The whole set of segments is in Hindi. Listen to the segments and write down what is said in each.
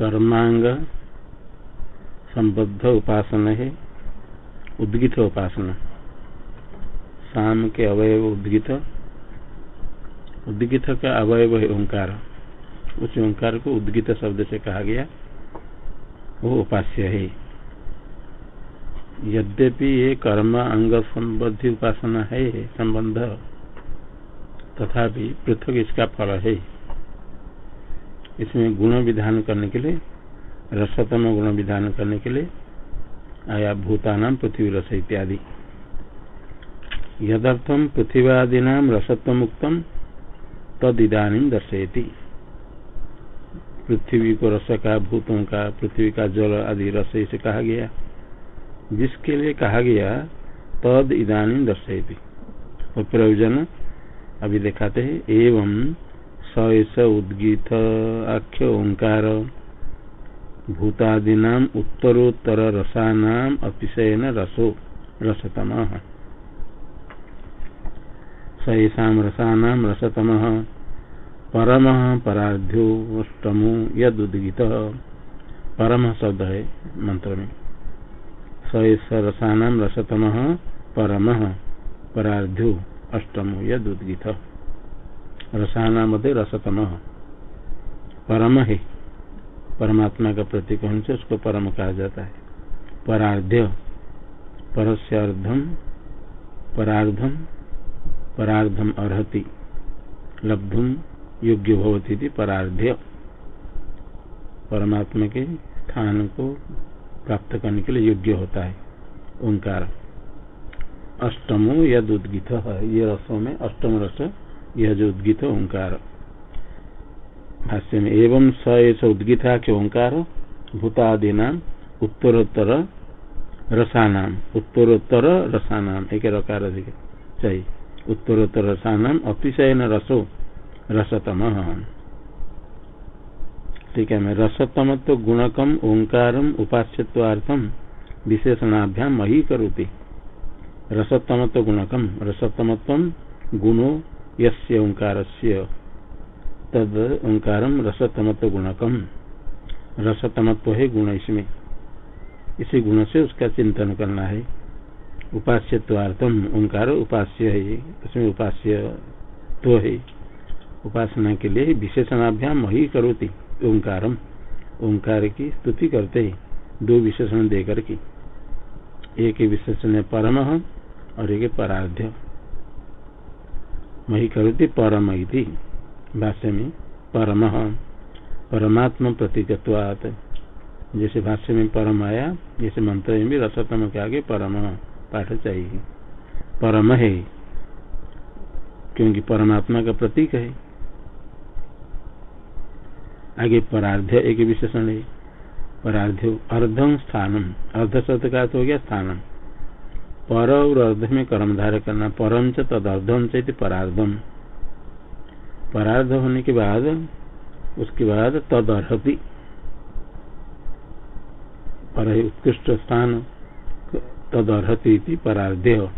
कर्मांग संबद्ध उपासना है, उद्गित उपासना। शाम के अवयव उद्गित उद्गित का अवयव है ओंकार। उस ओंकार को उद्गित शब्द से कहा गया, वो उपास्य है। यद्यपि ये कर्म अंग संबद्धि उपासना है, संबंध, तथापि पृथक इसका फल है। इसमें गुण विधान करने के लिए, रसतम गुण विधान करने के लिए, आया भूतानाम पृथ्वी रस इत्यादि। यदर्थम पृथ्वीआदीना रसत्व मुक्तम तद इधानी दर्शयती। पृथ्वी को रस का, भूतों का, पृथ्वी का जल आदि रस इसे कहा गया। जिसके लिए कहा गया तद इधानी दर्शयती। और प्रयोजन अभी दिखाते हैं, एवं स उद्गीत, आख्य ओंकार भूतादीना उत्तरोत्तर रसानाम, अतिशयन रसो, रसतम। सैषा रसानाम रसतम। परम पराध्योष्टमो यदुद्गीत। परम शब्द है मंत्र में। सैष रसानाम रसतम, परम पराध्यो अष्टमो यदुद्गीत। रसाना मध्य रसतम परम है परमात्मा का प्रतीक होने से उसको परम कहा जाता है। परार्ध्य परस्य अर्धम परार्धम परार्धम अर्ति लब्धुम योग्य भवती थी परार्ध्य। परमात्मा के स्थान को प्राप्त करने के लिए योग्य होता है। ओंकार। अष्टमो यद उद्गित ये रसों में अष्टम रस यह जो उद्गित ओंकार। भाष्य में एवं स ऐसा उद्गिता के ओंकार भूतादीना उत्तरोत्तर रसानाम उत्तरोत्तर रसानाम एक रकार अधिक। चाहिए उत्तरोत्तर रसानाम, अतिशयन रसो, रसतम। ठीक है, मैं रसतम तो गुणकम ओंकार उपास्यवार्थम विशेषणाभ्याम मही करोती रसतम तो गुणकम रसतमत्व गुणो यस्य ओंकार तद ओंकार रसतमत्व गुणकम रसतमत्व है गुण इसमें। इसी गुण से उसका चिंतन करना है। उपास्यत्वार्थम ओंकार उपास्य है। उसमें उपास्य तो है। उपासना के लिए विशेषणाभ्याम ही करोती ओंकारम ओंकार की स्तुति करते हैं, दो विशेषण देकर के। एक विशेषण है परम और एक पराध्य मही करोती परम भाष्य में परम, परमात्म प्रतीकत्वात। जैसे भाष्य में परम आया जैसे मंत्र में भी रसतम के आगे परम पाठ चाहिए। परम है, क्योंकि परमात्मा का प्रतीक है। आगे परार्ध्य एक विशेषण है। परार्ध्य अर्धम स्थानम। अर्ध शब्द का हो गया स्थानम। पर और अर्ध में कर्म धार्य करना, परम च तद अर्धम से परार्धम। परार्ध होने के बाद, उसके बाद तद अर्ति पर उत्कृष्ट स्थान तद अर्ति परार्ध्य।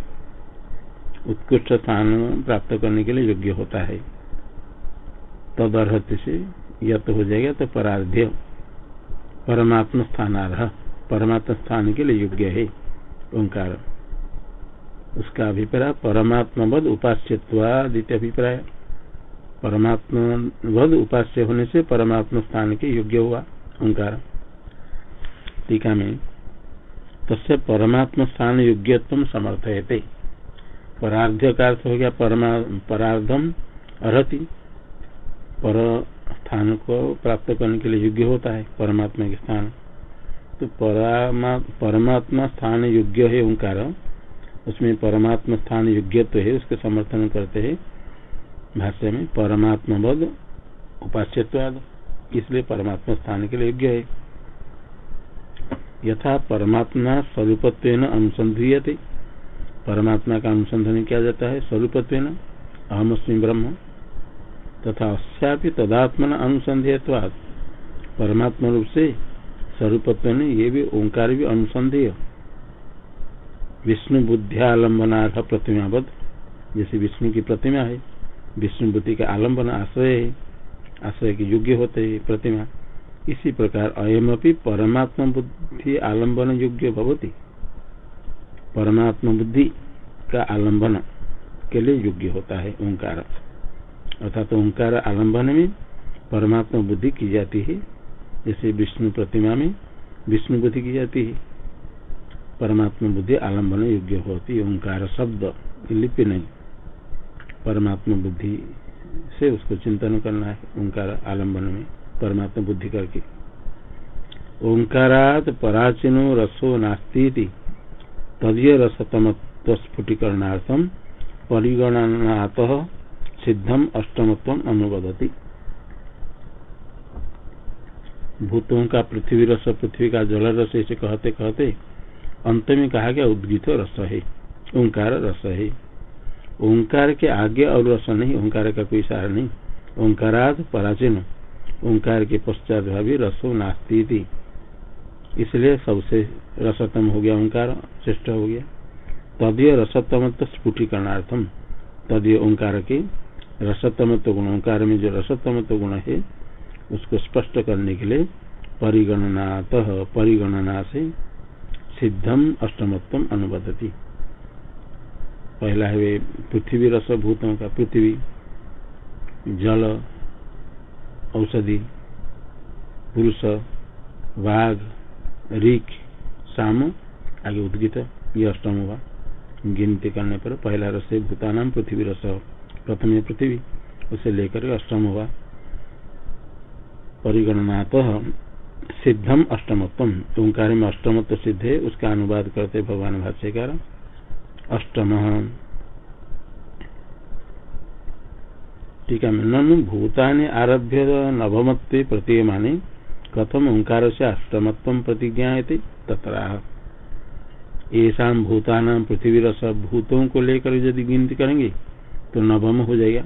उत्कृष्ट स्थान प्राप्त करने के लिए योग्य होता है। तद अर्ति से यत हो जाएगा तो परार्ध्य। परमात्म स्थानारह परमात्म स्थान के लिए योग्य है ओंकार। उसका अभिप्राय परमात्मा बद उपास्यवादित्य अभिप्राय। परमात्मा वध उपास्य होने से परमात्मा स्थान के योग्य हुआ ओंकार। टीका में, तस्य परमात्मा स्थान योग्यत्व समर्थयते। परार्ध का अर्थ हो गया परार्धम अर्ति पर स्थान को प्राप्त करने के लिए योग्य होता है परमात्मा के स्थान। तो परमात्मा स्थान योग्य है ओंकार। उसमें परमात्मा स्थान योग्यत्व है, उसके समर्थन करते हैं। भाष्य में परमात्मा बद उपास्यवाद इसलिए परमात्मा स्थान के लिए योग्य है। यथा परमात्मा स्वरूपत्व अनुसंधीयते। परमात्मा का अनुसंधान किया जाता है स्वरूपत्व अहमस्मी ब्रह्म। तथा अश्यापि तदात्मन अनुसंधेयत्वाद परमात्मा रूप से स्वरूपत्व ये भी ओंकार भी अनुसंधेय। विष्णु बुद्धियालंबनार्थ प्रतिमाबद्ध जैसे विष्णु की प्रतिमा है, विष्णु बुद्धि का आलंबन आश्रय है, आश्रय के योग्य होते है प्रतिमा। इसी प्रकार अयमपि परमात्मा बुद्धि आलंबन योग्य भवती। परमात्मा बुद्धि का आलंबन के लिए योग्य होता है ओंकार। अर्थात तो ओंकार आलंबन में परमात्मा बुद्धि की जाती है। जैसे विष्णु प्रतिमा में विष्णु बुद्धि की जाती है। परमात्मा बुद्धि आलंबन योग्य होती, ओंकार, शब्द, लिपि नहीं। परमात्मा बुद्धि से उसको चिंतन करना है, ओंकार आलंबन में, परमात्मा बुद्धि करके। ओंकारात पराचिनो रसो नास्ती तदीय रसतमत्व स्फुटीकरणार्थम परिगणनात सिद्धम अष्टमत्व अनुबदती भूतों का पृथ्वी रस, पृथ्वी का जल रस ऐसे कहते कहते अंत में कहा गया, उद्गित रस है। ओंकार रस है। ओंकार के आगे और रस नहीं, ओंकार का कोई सार नहीं। ओंकाराद पराचीन ओंकार के पश्चात भावी रसो नास्ती थी इसलिए सबसे रसतम हो गया ओंकार, श्रेष्ठ हो गया। तदीय रसतम तो स्फुटीकरणार्थम। तदीय ओंकार के रसतमत्व गुण, ओंकार में जो रसतमत्व गुण है, उसको स्पष्ट करने के लिए परिगणनात परिगणना से सिद्धम अष्टमत्व अनुबदती पहला है वे पृथ्वी रस भूतों का पृथ्वी, जल, औषधि, पुरुष वाघ ऋख साम, आगे उद्गित, ये अष्टम हुआ। गिनती करने पर पहला रस है भूतानाम पृथ्वी रस, प्रथम पृथ्वी, उसे लेकर अष्टम हुआ। परिगणना तो सिद्धम अष्टमत्व। ओंकार में अष्टमत्व सिद्ध है, उसका अनुवाद करते भगवान भाष्यकार। अष्टम। ठीक है, ननु भूतानि आरभ्य नवमत्व प्रतीयमाने, कथम ओंकार से अष्टमत्व प्रतिज्ञा तथा ऐसा भूतान पृथ्वी रस भूतों को लेकर यदि गिनती करेंगे तो नवम हो जाएगा।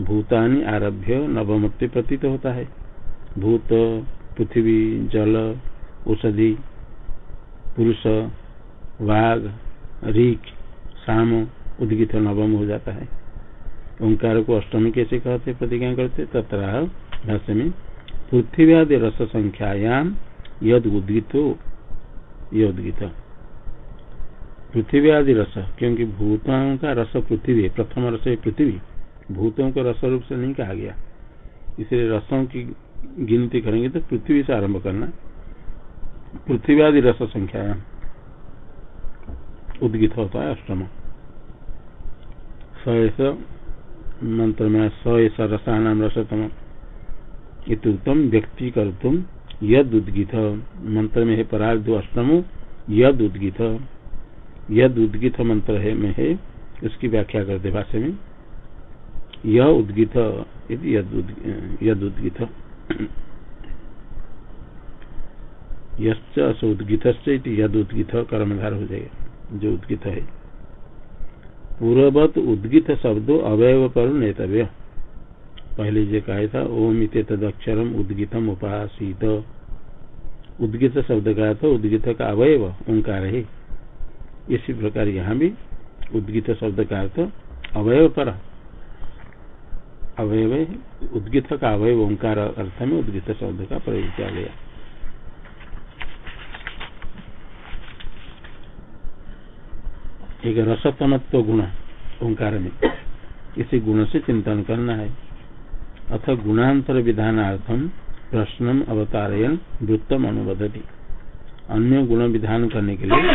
भूतानि आरभ्य नवमत्व प्रतीत होता है। भूत पृथ्वी, जल, औषधि, पुरुष वाघ ऋख शाम उद्गित नवम हो जाता है। ओंकार को अष्टमी कैसे कहते, प्रतिज्ञा करते तथा भाष्य में, पृथ्वी आदि रस संख्यायाम यद उद्गित यदगित पृथ्वी आदि रस, क्योंकि भूतों का रस पृथ्वी, प्रथम रस है पृथ्वी, भूतों को रस रूप से नहीं कहा गया। इसलिए रसों की गिनती करेंगे तो पृथ्वी से आरंभ करना पृथ्वी आदि रस संख्या उद्गित होता है अष्टम। स मंत्र में स ऐसा रसानाम रसतम। इतम व्यक्ति कर तुम यद उद्गित मंत्र में है पराग दो अष्टम यद उद्गित यद उद्गित मंत्र है में है उसकी व्याख्या करते भाषा में। यह उद्गित यद उद्गित यश यद कर्मधार हो जाएगा, जो उद्गित है। पूर्ववत उद्गित शब्दों अवयव पर नेतव्य। पहले जो कहा था, ओम इत तदक्षरम उद्गितम उपासित। उद्गित शब्द का था उद्गित का अवयव, ओंकार है। इसी प्रकार यहाँ भी उद्गित शब्द का अर्थ अवयव पर अवयव, उद्गित का अवयव, ओंकार अर्थ में उद्गित शब्द का प्रयोग किया गया। एक रसतमत्व गुण, ओंकार में। इसी गुण से चिंतन करना है। अथ गुणांतर विधानार्थम प्रश्नम अवतारयन वृत्तम अनुबदती अन्य गुण विधान करने के लिए,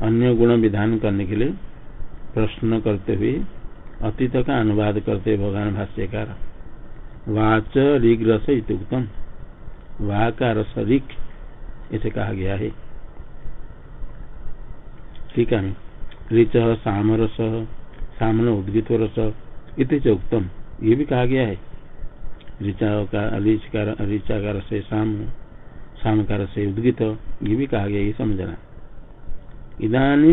अन्य गुण विधान करने के लिए प्रश्न करते हुए अतीत का अनुवाद करते भगवान भाष्यकार। वाच ऋग रस इतुक्तम वा का रस ऋख इसे कहा गया है। ठीक है ऋच साम रस सामन उद्गित रस, इत उत्तम ये भी कहा गया है। ऋचा का ऋचा का रस शाम शाम का रस उद्गित, ये भी कहा गया ये समझना। इधानी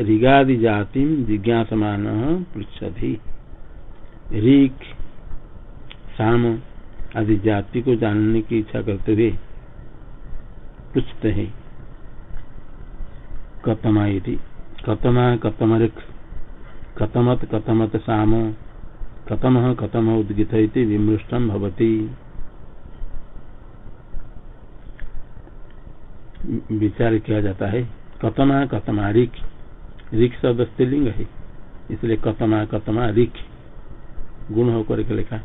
ऋगादि जाति जिज्ञासमान पृछति ऋख साम आदि जाति को जानने की इच्छा करते हुए पूछते हैं कतमा यदि कतमा कतम ऋख कतमत कतमत साम। कतम कतम उद्गित विमृष्टम भवती। विचार किया जाता है। कतमा कतमा रिक। रिक शब्द स्त्रीलिंग है, इसलिए कतमा कतमा रिक। गुण होकर के लिखा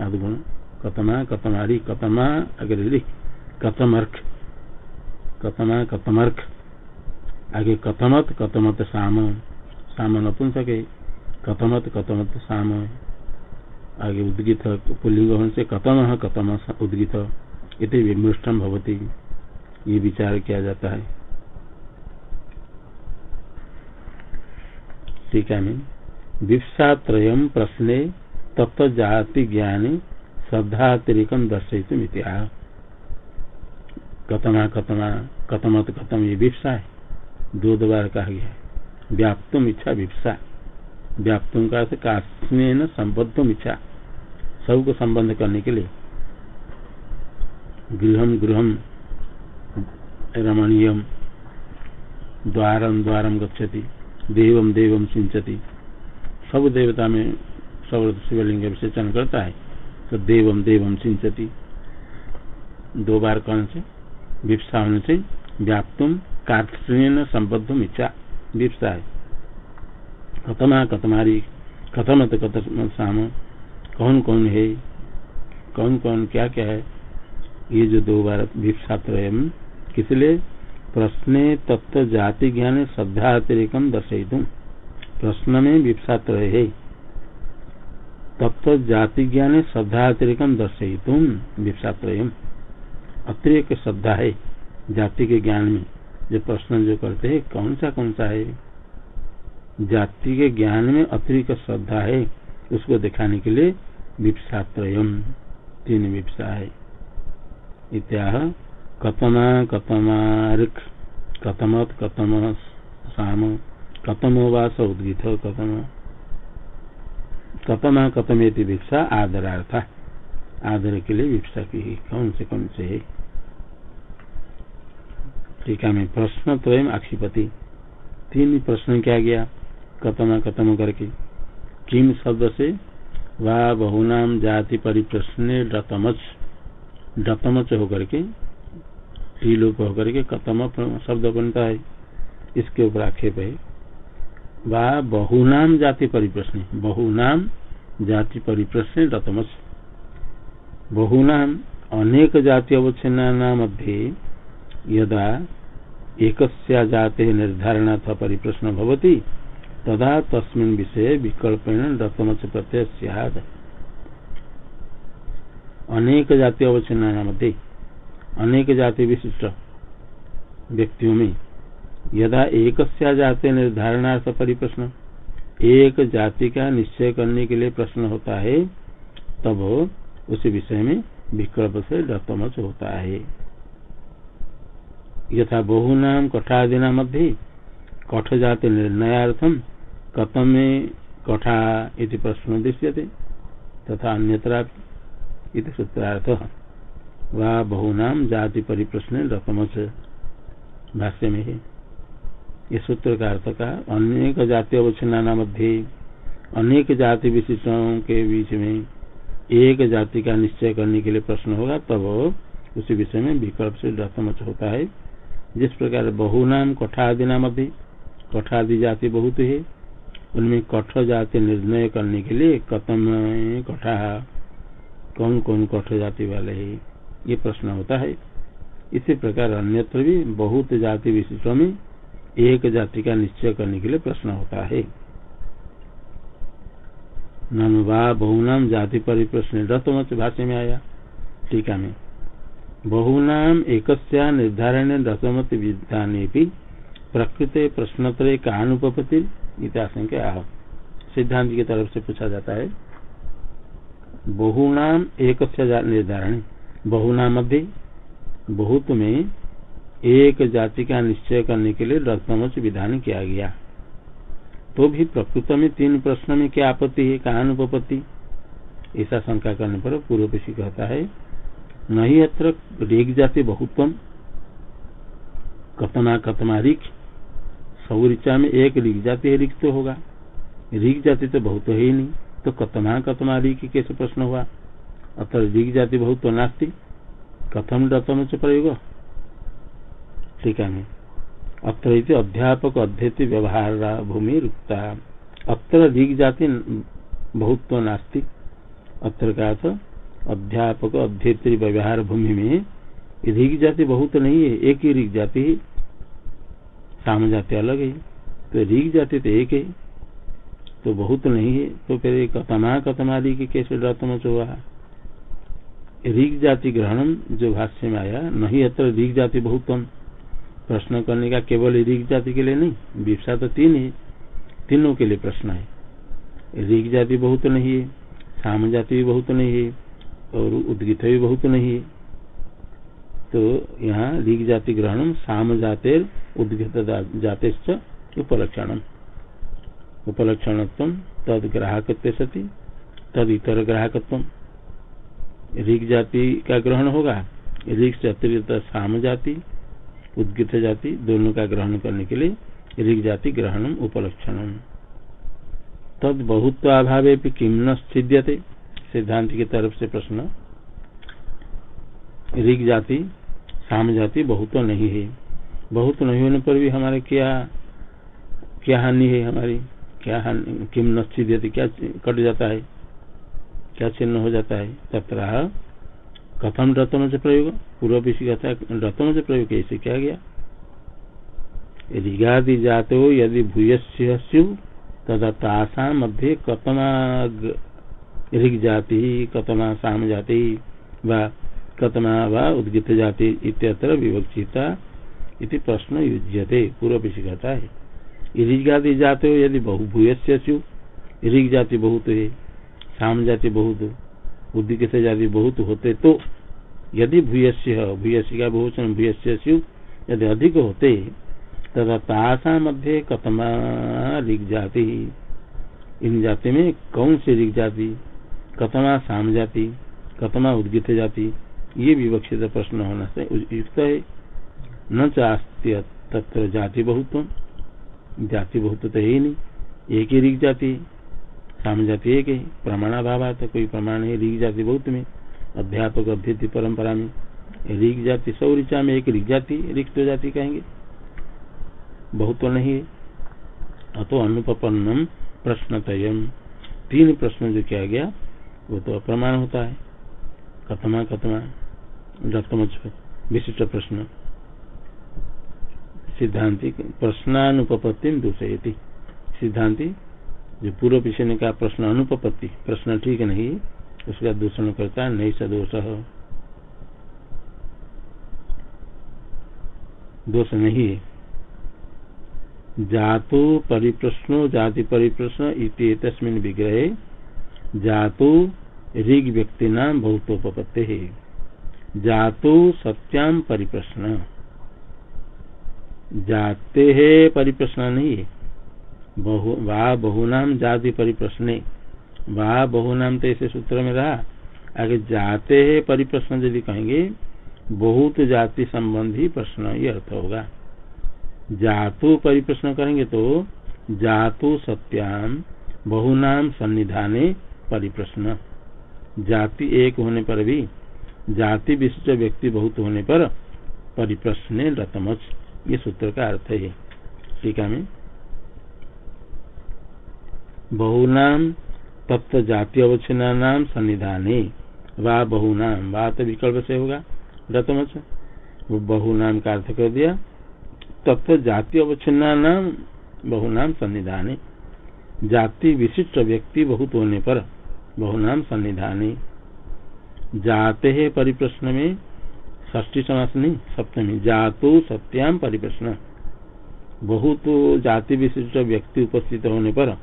आदि गुण। कतमा कतमा रिक कतमा अगर रिक, कतमर्क। कतमा कतमर्क। आगे कथमत कथमत साम। साम नपुंसक है कथमत कथमत साम। आगे उद्गित पुलिंग होने से कथम कथम उद्गित। इति विमृष्टम भवती। ये विचार किया जाता है। ठीक है विप्सात्रय प्रश्ने तत्व जाति ज्ञानी श्रद्धातिरिक दर्शित इतिहा कथमा कथमा, कथमत, कथम, ये विप्सा है। दो बार कहा गया व्याप्तम इच्छा विप्सा व्याप्तम का कास्मेन संबद्धम इच्छा। सबको संबंध करने के लिए गृहम गृहम रमणीय द्वारम द्वारम गच्छति। देवम देवम सिंचती सब देवता में सब शिवलिंग विसेचन करता है तो देवम देवम सिंचती दो बार कौन से? विप्सा होने से व्याप्तुम कार्तन संबद्ध इच्छा। विप्सा है। कथमा कथमारी कथम तो कथम साम, कौन कौन है? कौन कौन क्या क्या है? ये जो दो बार विप्सा किस लिए प्रश्न तत्व जाति ज्ञान श्रद्धा अतिरिक्त दर्शयितुम प्रश्न में विप्सात्रय है तत्व जाति ज्ञान श्रद्धा अतिरिक्त दर्शयितुम विप्सात्रय अतिरिक्त श्रद्धा है जाति के ज्ञान में। जो प्रश्न जो करते हैं, कौन सा कौन सा है? जाति के ज्ञान में अतिरिक्त श्रद्धा है, उसको दिखाने के लिए विप्सात्रयम तीन विप्सा है। इत्याह कतमा, कतमारिक, कतमत, कतम, साम, कतमो वास उद्गित कतम। कतमा, कतमेति विप्सा आदरार्थ। आदर के लिए विप्सा की कौन से कौन से है? टीका में प्रश्न त्रय आक्षिपति। तीन प्रश्न क्या गया? कतम कतम करके। किम शब्द से? वा बहुनाम जाति परिप्रश्न डतमच। डतमच होकर के टीलोप होकर के कतम शब्द बनता है। इसके ऊपर आक्षेप है। वा बहुनाम जाति परिप्रश्न। बहुनाम जाति परिप्रश्न डतमच बहुनाम अनेक जाति अवच्छिन्ना मध्य यदा एक जाते निर्धारण परिप्रश्न भवती, तदा तस्मिन विषय विकल्पेन दत्तमच प्रत्यय सियाद अनेक जाति अवच्छिन्न मध्य। अनेक जाति विशिष्ट व्यक्तियों में यदा एक जाते निर्धारणार्थ परिप्रश्न। एक जाति का निश्चय करने के लिए प्रश्न होता है, तब उस विषय में विकल्प से दत्तमच होता है। यथा बहुनाम कठादीना मध्य कठ जाति निर्णयार्थम कथम कठा प्रश्न दृश्यते, तथा अन्यत्र सूत्रार्थ। वा बहुनाम जाति परिप्रश्न रकमच भाष्य में है। ये सूत्र का अर्थ का अनेक जाति अवच्छिन्ना मध्य अनेक जाति विशिष्टों के बीच में एक जाति का निश्चय करने के लिए प्रश्न होगा, तब उसी विषय में विकल्प से रथमच होता है। जिस प्रकार बहुनाम कठादि नाम अभी कठादि जाति बहुत है, उनमें कठ जाति निर्णय करने के लिए कतम कठा कौन कौन कठ जाति वाले है? ये प्रश्न होता है। इसी प्रकार अन्यत्र भी बहुत जाति विशिष्टों में एक जाति का निश्चय करने के लिए प्रश्न होता है। ननुवा बहुनाम जाति परिप्रश्न रतमच भाष्य में आया टीका में। बहुनाम एक निर्धारण दशमत विधाने भी प्रकृत प्रश्नत्रय का अनुपति आह। सिद्धांत की तरफ़ से पूछा जाता है। बहुनाम एक निर्धारण बहुनाम मध्य बहुत में एक जाति का निश्चय करने के लिए दशमच विधान किया गया। तो भी प्रकृत में तीन प्रश्न में क्या आपत्ति है, कहा अनुपत्ति ऐसा शंका करने पर पूर्व कहता है, नहीं अत्र रेग जाते बहुत्तम कतना कतना रिक सौ में एक रिक जाति है रिक तो होगा। रिक जाति तो बहुत है ही नहीं तो कतना कतना रिक कैसे प्रश्न हुआ? अतः रिक जाति बहुत तो नास्ती। कथम डतम से प्रयोग? टीका में अत्र अध्यापक अध्यति व्यवहार भूमि रुकता। अत्र ऋग जाति बहुत नास्तिक अत्र का अध्यापक अध्येत्री व्यवहार भूमि में ऋग जाति बहुत नहीं है, एक ही ऋग जाति है। साम जाति अलग है। तो ऋग जाति तो एक है। तो बहुत नहीं है। तो फिर कतमा कतमादि के कैसे रतमच हुआ? ऋग जाति ग्रहणम जो भाष्य में आया नहीं अत्र ऋग जाति बहुतम प्रश्न करने का केवल ऋग जाति के लिए नहीं, विपसा तो तीन है। तीनों के लिए प्रश्न है। ऋग जाति बहुत नहीं है साम जाति भी बहुत नहीं है, और उद्गित भी बहुत नहीं है। तो यहाँ ऋग जाति ग्रहणम साम जाते उद्गित जाते उपलक्षण उपलक्षण। तद ग्राहक सती तद इतर ग्राहकत्व ऋग जाति का ग्रहण होगा। ऋग अतिरिक्त साम जाति, उद्गित जाति, दोनों का ग्रहण करने के लिए ऋग जाति ग्रहण उपलक्षण तद बहुत अभाव किम न सिद्ध्यते? सिद्धांत की तरफ़ से प्रश्न। ऋग जाति साम जाति बहुत नहीं है। बहुत नहीं होने पर भी हमारे क्या क्या हानि है हमारी? क्या हानि किम न सिद्ध्यते? क्या कट जाता है? क्या चिन्ह हो जाता है? तथा कथम रतन से प्रयोग पूर्व है रतन से प्रयोग कैसे क्या गया? ऋगादि जातो, यदि भूयस्य तथा तासा मध्य कतमा ऋग जाति कतमा साम जाति व कतमा व उद्गित जाति इत्यत्र विवक्षिता इति प्रश्न युज्यते पूर्व पीछे कहता है ऋगादि जाते हो यदि बहु भूयस्य ऋग जाति बहुत है साम जाति बहुत उद्गित जाति बहुत होते तो यदि भूयस्य भूयसी का बहुचन भूयस्य यदि अधिक होते तथा तासा मध्य कथमा ऋग जाति। इन जाति में कौन से ऋग जाति? कथमा साम जाति? कथमा उद्गित जाति? ये विवक्षित प्रश्न होना से युक्त है। न चास्त्य तत्र जाति बहुत जाति बहुत तो है ही नहीं, एक ही ऋग जाति। साम जाति एक है प्रमाणाभाव तो कोई प्रमाण है ऋग जाति बहुत में, अध्यापक अभ्यर्थी परंपरा में। ऋग जाति सौ ऋचा में एक ऋग जाति, रिक्त जाति कहेंगे। बहुत तो नहीं है। अतो अनुपन्नम प्रश्न तीन प्रश्न जो किया गया, वो तो अप्रमाण होता है। कथमा कथमा दत्तम विशिष्ट प्रश्न। सिद्धांति प्रश्नानुपत्ति दूसरे सिद्धांति जो पूर्व पीछे ने कहा, प्रश्न अनुपत्ति प्रश्न ठीक नहीं, उसका दूषण करता नहीं सदोष दोष नहीं है। जातो परिप्रश्नो, जाति परिप्रश्न इतस्मिन विग्रह, जातो ऋग व्यक्ति नाम बहुतोपत्ति है। जातो सत्याम परिप्रश्न। जाते है, परिप्रश्न नहीं है। वा बहुनाम जाति परिप्रश्न। वा बहुनाम तो ऐसे सूत्र में रहा। आगे जाते है परिप्रश्न यदि कहेंगे, बहुत जाति संबंधी प्रश्न ये अर्थ होगा। जातु परिप्रश्न करेंगे तो जातु सत्याम बहुनाम सन्निधाने परिप्रश्न। जाति एक होने पर भी, जाति विशिष्ट व्यक्ति बहुत होने पर परिप्रश्न रतमच। ये सूत्र का अर्थ है। टीका में बहुनाम तत्व जाति अवच्छिन्ना नाम सन्निधाने। वा बहुनाम वा तो विकल्प से होगा रतमच वो बहुनाम का अर्थ कर दिया तत्व जाति अवच्छिन्ना नाम बहुनाम सन्निधान। जाति विशिष्ट व्यक्ति बहुत होने पर बहुनाम सन्निधान। जाते है परिप्रश्न में ष्टी समास नहीं, सप्तमी। जातो सत्याम परिप्रश्न। बहुत जाति विशिष्ट व्यक्ति उपस्थित होने पर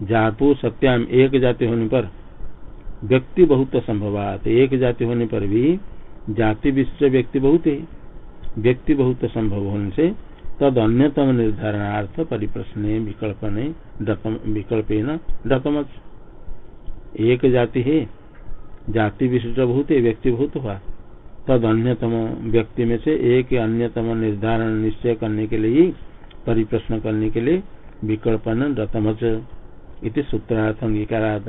जातो सत्याम एक जाति होने पर व्यक्ति बहुत संभवात एक जाति होने पर भी जाति विशिष्ट व्यक्ति बहुत है। व्यक्ति बहुत संभव होने से तद अन्यतम निर्धारणार्थ परिप्रश्न विकल्पन विकल्प डतम एक जाति है, जाति विशिष्ट बहुत है, व्यक्ति बहुत हुआ। तद अन्यतम व्यक्ति में से एक अन्यतम निर्धारण निश्चय करने के लिए, परिप्रश्न करने के लिए विकल्पन रतमच इति सूत्रार्थ अंगीकारात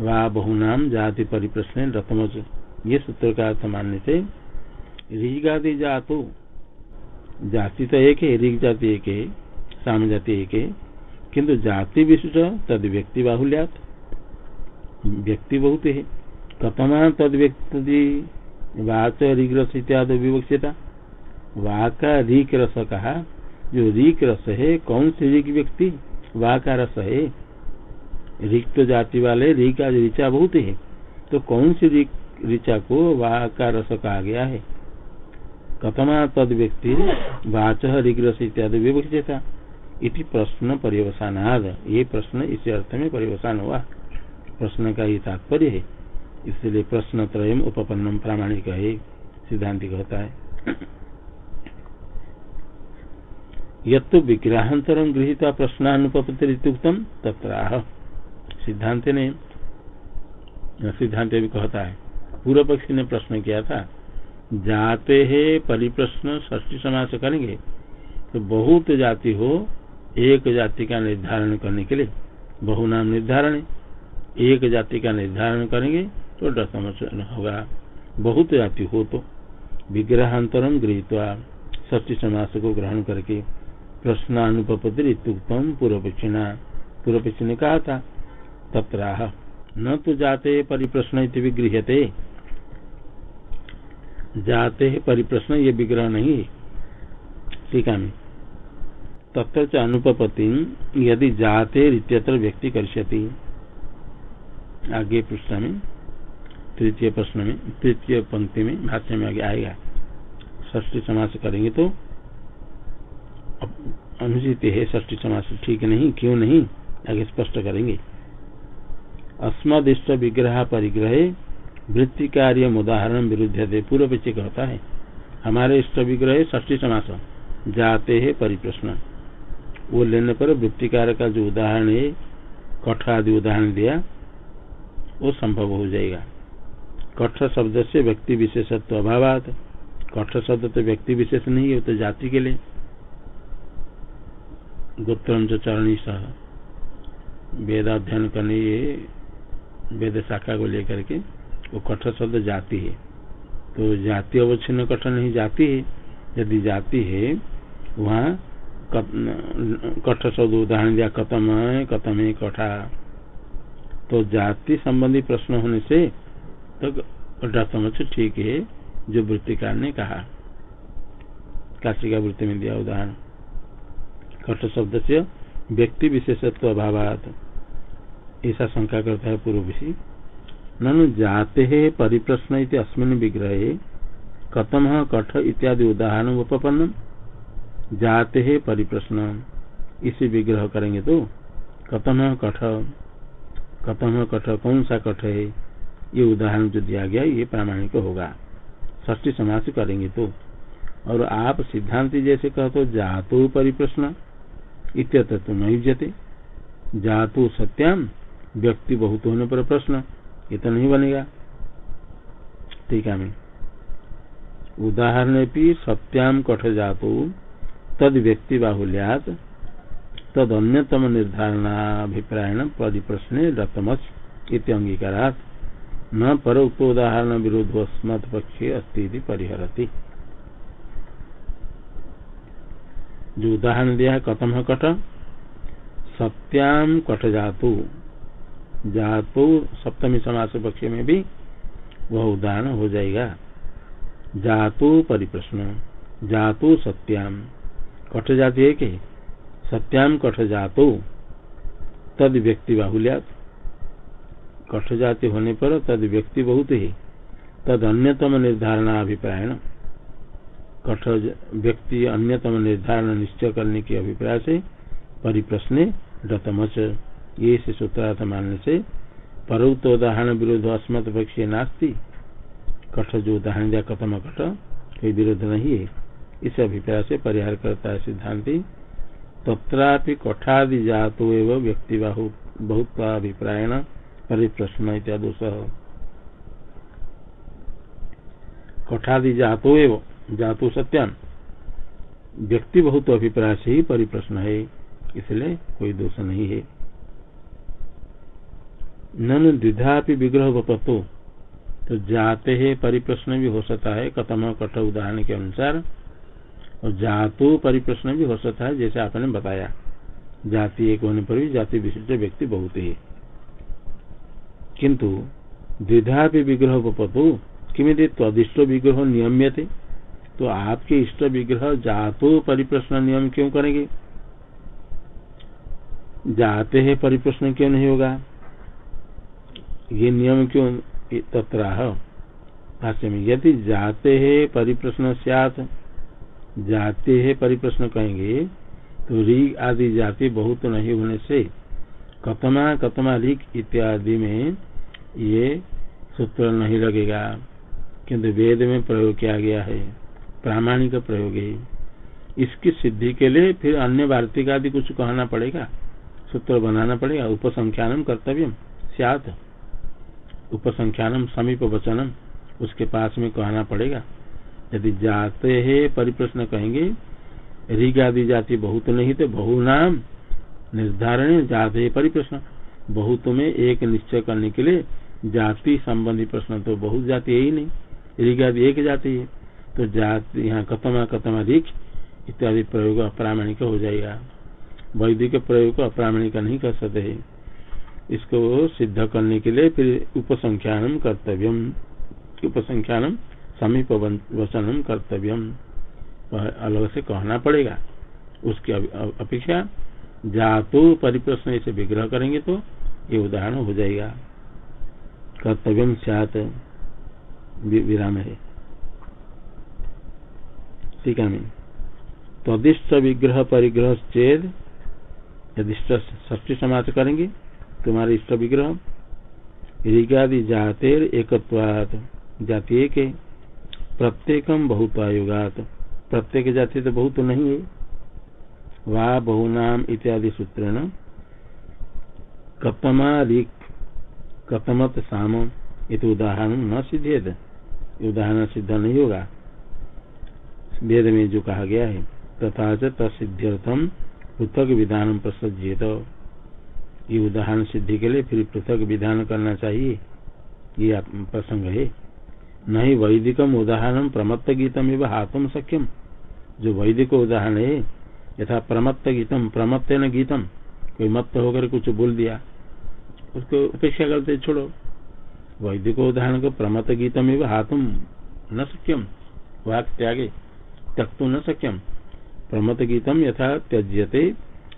वा बहुनाम जाति परिप्रश्न रतमच ये सूत्र का अर्थ मानने से रीगादि जातु, जाति तो एक है ऋग जाति एक है साम जाति एक है किंतु जाति विशिष्ट, तद व्यक्ति बाहुल्यात व्यक्ति बहुत है। कथमा तद व्यक्ति, वाच ऋग रस इत्यादि विवक्षता वाह का रीक रस कहा जो रीक रस है, कौन से ऋग व्यक्ति? वाह का रस है रिक्त जाति वाले री का ऋचा बहुत है। तो कौन सी ऋचा को वाह का रस कहा गया है? कथमा तद व्यक्ति वाच ऋग्रस इत्यादि विवक्षित था। इति प्रश्न पर्यवसानाद ये प्रश्न इसी अर्थ में पर्यवसान हुआ। प्रश्न का ये तात्पर्य है। इसलिए प्रश्न त्रय उपपन्नम प्रामाणिक है। सिद्धांति कहता है। यत्तु विग्रहांतरम गृहित प्रश्नानुपतिरिक्तम तत्राह। सिद्धांत ने सिद्धांत भी कहता है पूर्व पक्षी ने प्रश्न किया था, जाते है परिप्रश्न ष्टी समास करेंगे तो बहुत जाति हो, एक जाति का निर्धारण करने के लिए, बहु नाम निर्धारण एक जाति का निर्धारण करेंगे तो दसम होगा। बहुत जाति हो तो विग्रहांतरम गृहित ष्टी समास को ग्रहण करके प्रश्नानुपति ऋतुक्तम पूर्व पक्षिणा ने कहा था तत्राह। न तो जाते परिप्रश्न विगृहते जाते परिप्रश्न ये विग्रह नहीं। है। टीका में तत्र अनुपति यदि जाते रित्यत्र व्यक्ति कर आगे पृष्ठ में, तृतीय प्रश्न में, तृतीय पंक्ति में, भाष्य में आगे आएगा। ष्टी समास करेंगे तो अनुचित है ष्टी समास, ठीक नहीं, क्यों नहीं? आगे स्पष्ट करेंगे। अस्मदिष्ट विग्रह परिग्रह वृत्ति कार्य उदाहरण विरुद्ध दे पूर्व पीछे कहता है, हमारे इष्ट विग्रह ष्टी समास जाते है परिप्रश्न। वो लेने पर वृत्तिकार का जो उदाहरण है कठ आदि उदाहरण दिया, वो संभव हो जाएगा। कठ शब्द से व्यक्ति विशेषत्व अभाव कठ शब्द तो व्यक्ति विशेष नहीं है तो जाति के लिए। गोत्र चरणी सह वेदाध्ययन करने ये वेद शाखा को लेकर के वो कठ शब्द जाति है। तो जाति अवच्छिन्न कठ नहीं जाति है। यदि जाति है, वहाँ कठ शब्द उदाहरण दिया कतम है कतम है, कठा। तो जाति संबंधी प्रश्न होने से तो समझ ठीक है, जो वृत्तिकार ने कहा। काशी का वृत्ति में दिया उदाहरण। कठ शब्द से व्यक्ति विशेषत्व अभाव ऐसा शंका करता है पूर्व विषय ननु जाते है परिप्रश्न अस्मिन विग्रह कथम कठ इत्यादि उदाहरण उपपन्न जाते है परिप्रश्न, इसे विग्रह करेंगे तो कथम कठ कथम कठ, कौन सा कठ है, ये उदाहरण जो दिया गया, ये प्रामाणिक होगा। ष्टी समास करेंगे तो। और आप सिद्धांति जैसे कहते हो जातो परिप्रश्न इत्यत तो नहीं जते जातो सत्याम व्यक्ति बहुत होने पर प्रश्न, ये तो नहीं बनेगा। ठीक है, मैं। उदाहरण भी सत्याम कठ जातो, तद व्यक्ति बाहुल्यात, तद अन्यतम निर्धारणाभिप्रायण परिप्रश्न दत्तमच अंगीकारात, न पर उदाहरण विरोध स्मत पक्षे अस्थिति परिहरती। जो उदाहरण दिया कथम है कठ, सत्याम कठ जातु। जातो सप्तमी समास पक्ष में भी वह उदाहरण हो जाएगा। जातो परिप्रश्न, जातो सत्याम। कठ जाति है कि सत्याम कठ जातो। तद व्यक्ति बाहुल्यात। कठ जाति होने पर तद व्यक्ति बहुत ही। तद अन्यतम निर्धारण कठ व्यक्ति अन्यतम निर्धारण निश्चय करने के अभिप्राय से परिप्रश्न डतमच। ये से सूत्रार्थ मानने से परोक्त उदाहरण विरोध अस्मत पक्ष नास्ती। कठ जो उदाहरण दिया, कथम कठ कोई विरोध नहीं है। इस अभिप्राय से परिहार करता है सिद्धांति, तत्रापि कठादि जातो एवं व्यक्ति बहुत अभिप्रायण परिप्रश्न इत्यादि कठादि जातो एवं जातो सत्यान। व्यक्ति बहुत अभिप्राय से ही परिप्रश्न है, इसलिए कोई दोष नहीं है। ननु द्विधा विग्रह वपतो तो जाते है परिप्रश्न भी हो सकता है, कथम कठ उदाहरण के अनुसार, और जातो परिप्रश्न भी हो सकता है, जैसे आपने बताया। जाति एक होने पर भी जाति विशिष्ट व्यक्ति बहुत है किंतु द्विधा विग्रह उपपतो किमित विग्रह नियम्य तो आपके इष्ट विग्रह जातो परिप्रश्न नियम क्यों करेंगे? जाते हैं परिप्रश्न क्यों नहीं होगा? ये नियम क्यों तत्राह भाष्य में, यदि जाते हैं परिप्रश्न सियात, जाते हैं परिप्रश्न कहेंगे तो ऋग आदि जाति बहुत नहीं होने से कतमा कतमा ऋग इत्यादि में ये सूत्र नहीं लगेगा। किंतु वेद में प्रयोग किया गया है। प्रामाणिक प्रयोग है। इसकी सिद्धि के लिए फिर अन्य वार्तिक आदि कुछ कहना पड़ेगा। सूत्र बनाना पड़ेगा। उपसंख्यानम कर्तव्य सियात। उपसंख्यानम, समीप वचनम, उसके पास में कहना पड़ेगा। यदि जाते है, परिप्रश्न कहेंगे, ऋग आदि जाति बहुत नहीं तो बहु नाम। निर्धारण, जाते परिप्रश्न। बहुत में एक निश्चय करने के लिए जाति संबंधी प्रश्न तो बहुत जाति है ही नहीं। ऋग आदि एक जाति है। तो जाति, यहाँ कथमा कथमा ऋग इत्यादि प्रयोग अप्रामाणिक हो जाएगा। वैदिक प्रयोग को अप्रामाणिक नहीं कर सकते इसको सिद्ध करने के लिए फिर उपसंख्यान कर्तव्यम उपसंख्यान समीप वचनम कर्तव्यम। अलग से कहना पड़ेगा। उसकी अपेक्षा जातो परिप्रश्न ऐसे विग्रह करेंगे तो ये उदाहरण हो जाएगा। कर्तव्य सात विराम है। ठीक है तदिष्ट विग्रह परिग्रह चेद यदि ष्टी समाज करेंगे। तुम्हारे इष्ट विग्रह, ऋगादि जातेर एकत्वात जाति एक है बहुत आयुगात प्रत्येक जाति तो बहुत नहीं है। वा बहुनाम इत्यादि सूत्र कतमा रिक कतमत साम, इत उदाहरण न सिद्धेद उदाहरण सिद्ध नहीं होगा। वेद में जो कहा गया है, तथा तसिद्ध्यर्थम पृथक विधान प्रसज्जित ये उदाहरण सिद्धि के लिए फिर पृथक विधान करना चाहिए। ये प्रसंग है। नहीं वैदिकम उदाहरण प्रमत्त गीतम एवं हाथम सक्यम जो वैदिक उदाहरण है, यथा प्रमत्त गीतम प्रमत्त न गीतम। कोई मत्त होकर कुछ बोल दिया, उसको उपेक्षा करते छोड़ो। वैदिक उदाहरण को प्रमत्त गीतम एवं हाथम न सक्यम वाक त्यागे। तक तो न सक्यम प्रमत गीतम यथा त्यज्यते,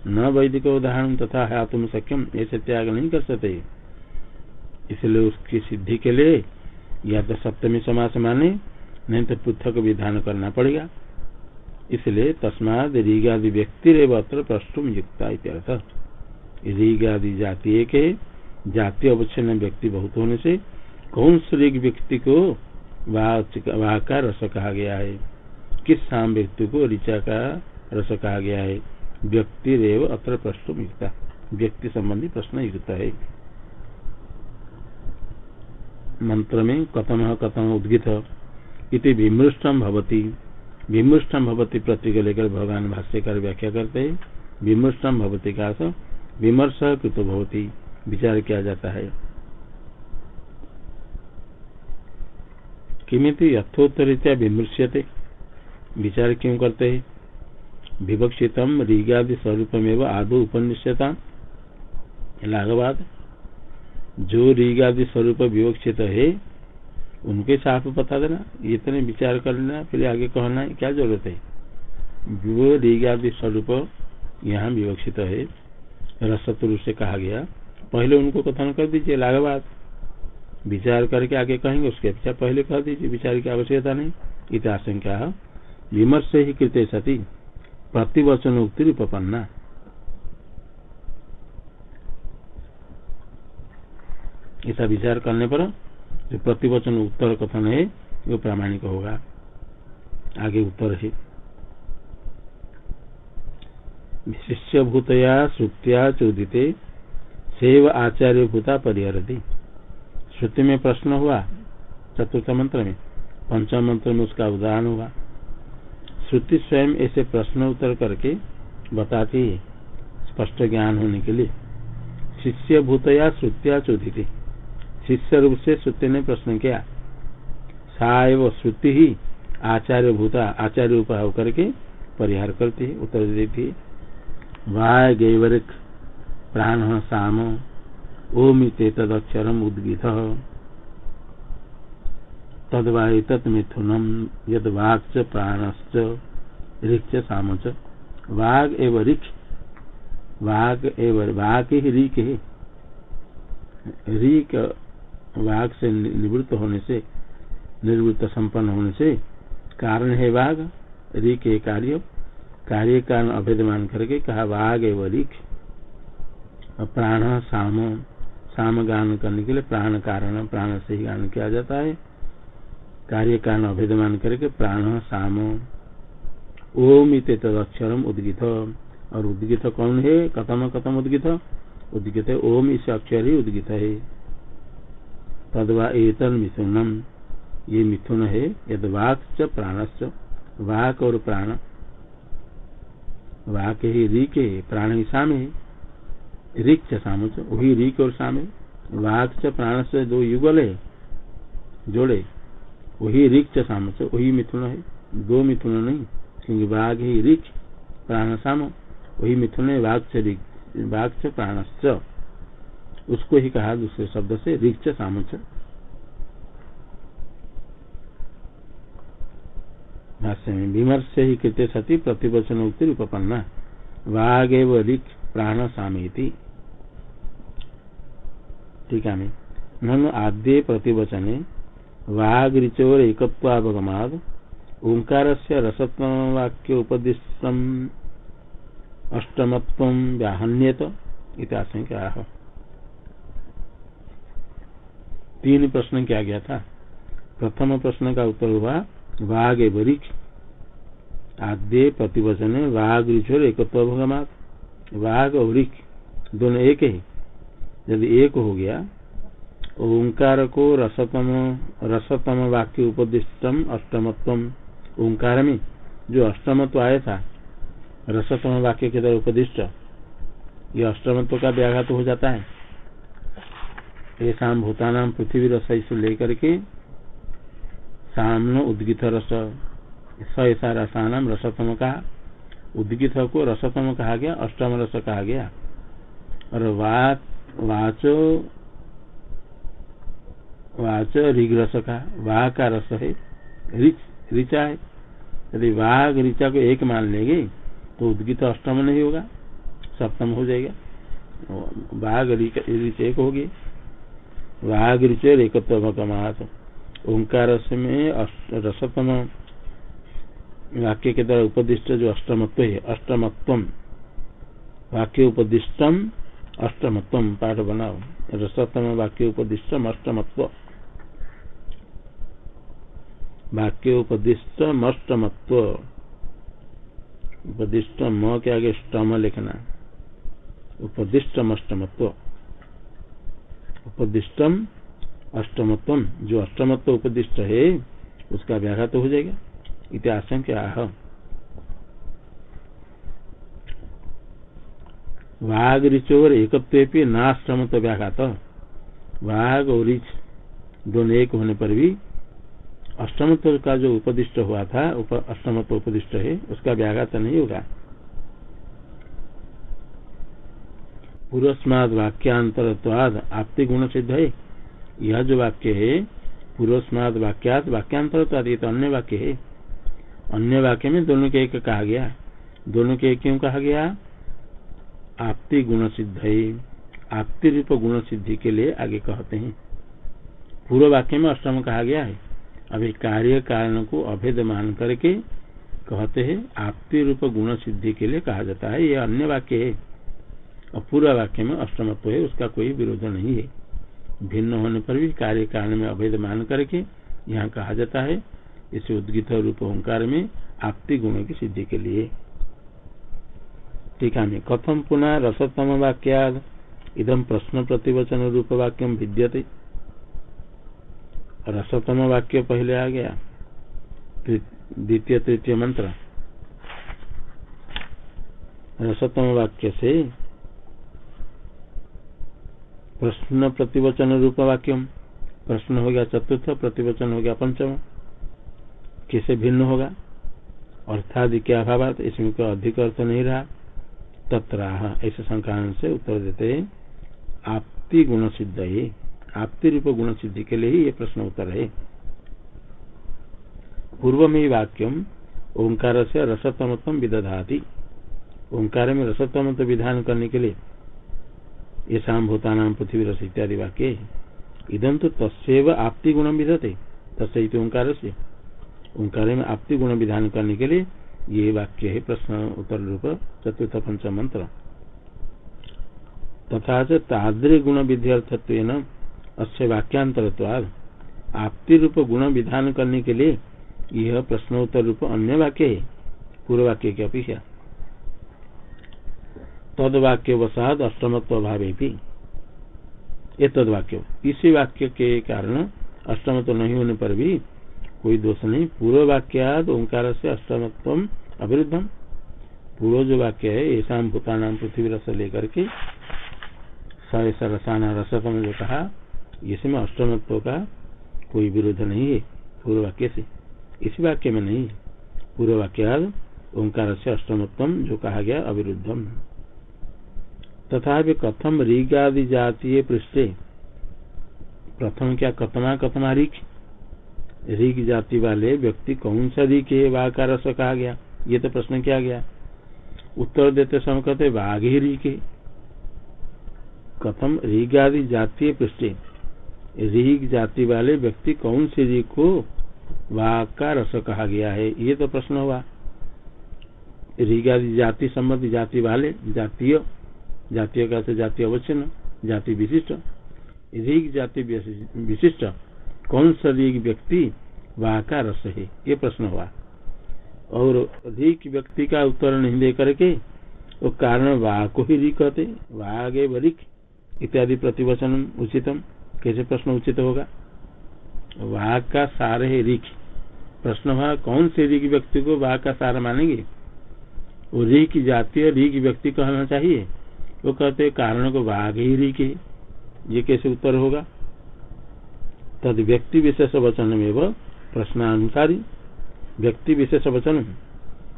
न वैदिक उदाहरण तथा है आत्म सक्यम ऐसे त्याग नहीं कर सकते इसलिए उसकी सिद्धि के लिए या तो सप्तमी समास माने नहीं तो पृथक विधान करना पड़ेगा। इसलिए तस्माद रीगादि व्यक्ति रेवत्र प्रष्टुम युक्ता इत्यर्थ। रीगादि जाति एक है जाति अवच्छिन्न व्यक्ति बहुत होने से कौन ऋग व्यक्ति को वाह का रस कहा गया है? किस साम व्यक्ति को ऋचा का रस कहा गया है? व्यक्ति रेव अत्र प्रश्न युक्ता। व्यक्ति संबंधी प्रश्न युक्त है। मंत्र में कथम कथम उद्गित इति विमृष्टम भवती। विमृष्टम भवती प्रतीक लेकर भगवान भाष्यकार व्याख्या करते हैं। विमृष्टम भवती का विमर्श कृत भवती। विचार किया जाता है। किमित यथोत्तरीत्या विमृश्यते? विचार क्यों करते हैं? विवक्षितम ऋगादि स्वरूपमेव आदो उपनिश्यता लाघवाद। जो ऋगादि स्वरूप विवक्षित है, उनके साथ बता देना। इतने विचार कर लेना, फिर आगे कहना है, क्या ज़रूरत है? वो ऋगादि स्वरूप यहाँ विवक्षित है रसतुरु से कहा गया। पहले उनको कथन कर दीजिए, लाघवाद। विचार करके आगे कहेंगे, उसके अपेक्षा पहले कह दीजिए, विचार की आवश्यकता नहीं। इत आशंका। विमर्श ही कृत सती। प्रतिवचन उक्ति उपपन्ना ऐसा विचार करने पर जो प्रतिवचन उत्तर कथन है वो प्रामाणिक होगा। आगे उत्तर है। शिष्य भूतया श्रुत्या चोदिते, सेव आचार्य भूता परिहरती। श्रुति में प्रश्न हुआ, चतुर्थ मंत्र में। पंचम मंत्र में उसका उदाहरण हुआ। श्रुति स्वयं ऐसे प्रश्न उत्तर करके बताती है, स्पष्ट ज्ञान होने के लिए। शिष्य भूतया श्रुतिया चोदित। शिष्य रूप से श्रुति ने प्रश्न किया। सा एवं श्रुति ही आचार्य भूता, आचार्य रूप होकर के परिहार करती है, उत्तर देती है। वाय गैवरिक प्राण साम, ओमिते तदक्षरम उद्गीत। तदवाय तत्मिथुनम यद वाक् प्राणश्च ऋक्ष साम च। वाघ एवं ऋक्ष वाघ एवं वाघ ही ऋक है ऋक वाघ से निवृत्त होने से, निर्वृत्त संपन्न होने से कारण है वाघ ऋक है कार्य। कार्य कारण अभेद मान करके कहा वाघ एवं ऋख प्राण साम साम गान करने के लिए प्राण कारण, प्राण से ही गान किया जाता है। कार्य कारण अभेद मान करके प्राण, साम, ओम इत अक्षरम उद्गित। और उद्गित कौन है? कथम कथम उद्गित। उद्गित ओम इस अक्षर ही उद्गित है। तदवा एतन मिथुनम। ये मिथुन है। यद वाक च प्राणश्च। वाक और प्राण। वाक ही रीक प्राण ही साम है। ऋक च वही रिक और साम है। वाक च प्राण से दो युगल है। जोड़े। वही च साम वही मिथुन है। दो मिथुन नहीं, क्योंकि बाघ ही ऋख प्राण साम, वही मिथुन है बाघ से बाघ से प्राणश्च उसको ही कहा दूसरे शब्द से ऋक्ष सामुच भाष्य में, विमर्श ही कृत्य सती प्रतिवचन उक्ति उपपन्ना वाघ एव ऋख प्राण सामेति। ठीक है ननु आद्य प्रतिवचने वाघ ऋचोर एकत्वावगमाद ओंकार से रसत्व वाक्य उपदिष्टम अष्टमत्व व्याहन्यत इतिहाशंका तीन प्रश्न किया गया था? प्रथम प्रश्न का उत्तर हुआ वाघ वृक्ष आद्य प्रतिवचन वाघ ऋषोर एकत्व वाघ और दोनों एक ही। यदि एक हो गया ओंकार को रसतम रसतम वाक्य उपदिष्टम अष्टमत्व ओंकार में जो अष्टमत्व आया था, रसतम वाक्य के द्वारा उपदिष्ट, ये अष्टमत्व का व्याघात हो जाता है। ऐसा भूतानाम पृथ्वी रस इसे लेकर के, सामने उद्गित रस, स ऐसा रसानाम रसतम का, उद्गित को रसतम कहा गया, अष्टम रस कहा गया। और वाच वाचो, वाच ऋग्रस का वाह का रस है। रिच ऋचा है। यदि वाघ ऋचा को एक मान लेंगे तो उद्गित अष्टम नहीं होगा, सप्तम हो जाएगा। बाघ ऋच एक होगी वाघ ऋचे एकत्व भगमात ओंकार रस में रसतम। वाक्य के द्वारा उपदिष्ट जो अष्टमत्व है अष्टमत्व वाक्य उपदिष्टम अष्टमत्व पाठ बनाओ। रसतम, वाक्य उपदिष्टम, अष्टमत्व। वाक्योपदिष्ट मष्टमत्व उपदिष्ट म के आगे स्टम लिखना। उपदिष्टम अष्टमत्व उपदिष्टम अष्टमत्व जो अष्टमत्व उपदिष्ट है, उसका व्याघात तो हो जाएगा। इत आशंका आह। वाघ ऋचोर एकत्व नाष्टमत्व व्याघात। वाघ और ऋच दोनों एक होने पर भी अष्टमत्व का जो उपदिष्ट हुआ था उप, अष्टमत्व उपदिष्ट है उसका व्याघात नहीं होगा। पूर्वस्माद वाक्यांतरत्वाद आपति गुण सिद्ध है। यह जो वाक्य है पूर्वस्माद वाक्यात वाक्यांतरत्वाद ये तो अन्य वाक्य है। अन्य वाक्य में दोनों के एक कहा गया। दोनों के एक क्यों कहा गया? आपति गुण सिद्ध है। आपति रूप गुण सिद्धि के लिए आगे कहते हैं। पूर्व वाक्य में अष्टम कहा गया है। अभी कार्य कारण को अभेद मान करके कहते हैं, आपती रूप गुण सिद्धि के लिए कहा जाता है। यह अन्य वाक्य है। और पूरा वाक्य में अष्टमत्व है, उसका कोई विरोध नहीं है। भिन्न होने पर भी कार्य कारण में अभेद मान करके यहाँ कहा जाता है, इसे उद्गित रूप ओंकार में आपती गुणों की सिद्धि के लिए। टीका में कथम पुनः रसतम वाक्याद इदम प्रश्न प्रतिवचन रूप वाक्यम विद्यते। रसतम वाक्य पहले आ गया। द्वितीय, तृतीय मंत्र। रसतम वाक्य से प्रश्न प्रतिवचन रूप वाक्यम। प्रश्न हो गया चतुर्थ, प्रतिवचन हो गया पंचम। किसे भिन्न होगा? अर्थादि क्या अभाव इसमें कोई अधिक अर्थ नहीं रहा। तत्राह, ऐसे संक्रांत से उत्तर देते आपति गुण सिद्ध है। आपति रूप गुण सिद्धि के लिए ही ये प्रश्न उत्तर है। पूर्व में वाक्यम ओंकार से रसतमत्म विदधाति। ओंकार में रसतमत्व विधान करने के लिए ये शाम भूतानाम पृथ्वी रस इत्यादि वाक्य इदम तो तस्व आपति गुण विधते तस्वीर ओंकार से ओंकार में आपति गुण विधान करने के लिए ये वाक्य है प्रश्न उत्तर रूप चतुर्थ पंच मंत्र तथा से ताद्रे गुण विध्यर्थत्व अस्य वाक्यांतर आपति रूप गुण विधान करने के लिए यह प्रश्नोत्तर रूप अन्य वाक्य है। पूर्व वाक्य की अपेक्षा। तद वाक्य वसाद अष्टमत्व भाव भी ये तद वाक्य इसी वाक्य के कारण अष्टमत्व नहीं होने पर भी कोई दोष नहीं। पूर्व वाक्याद ओंकार से अष्टमत्व अविरुद्धम। पूर्व जो वाक्य है ऐसा भूतानाम पृथ्वी रस लेकर के स रसाना रसतम जो कहा इसमें अष्टमत्व का कोई विरोध नहीं है पूर्व वाक्य से। इस वाक्य में नहीं। पूर्व वाक्य ओंकार से अष्टमत्व, जो कहा गया, अविरुद्धम। तथा कथम ऋगादि जातीय पृष्ठे? प्रथम क्या कथमा कथमा ऋख ऋग जाति वाले व्यक्ति कौन सा ऋख है वाकार से कहा गया। ये तो प्रश्न किया गया। उत्तर देते समय कहते वाघ ही ऋख है। कथम ऋगादि जातीय पृष्ठे? ऋग जाति वाले व्यक्ति कौन से ऋग को वाघ का रस कहा गया है? ये तो प्रश्न हुआ। ऋगादि जाति संबंधी जाति वाले, जातीय जातीय का जातीय अवच्छिन्न, जाति विशिष्ट। ऋग जाति विशिष्ट, कौन सा ऋग व्यक्ति वाह का रस है? ये प्रश्न हुआ। और ऋग व्यक्ति का उत्तर नहीं दे करके वो कारण वाह को ही ऋग कहते वागे वरिक, इत्यादि प्रतिवचन उचितम। कैसे प्रश्न उचित होगा? वाह का सार है ऋख। प्रश्न हुआ कौन से ऋग व्यक्ति को वाह का सार मानेंगे? वो ऋग जातीय ऋग व्यक्ति कहना चाहिए। वो कहते कारण को वाघ ही री के ये कैसे उत्तर होगा? तद व्यक्ति विशेष वचन में वह प्रश्नानुसारी। व्यक्ति विशेष वचन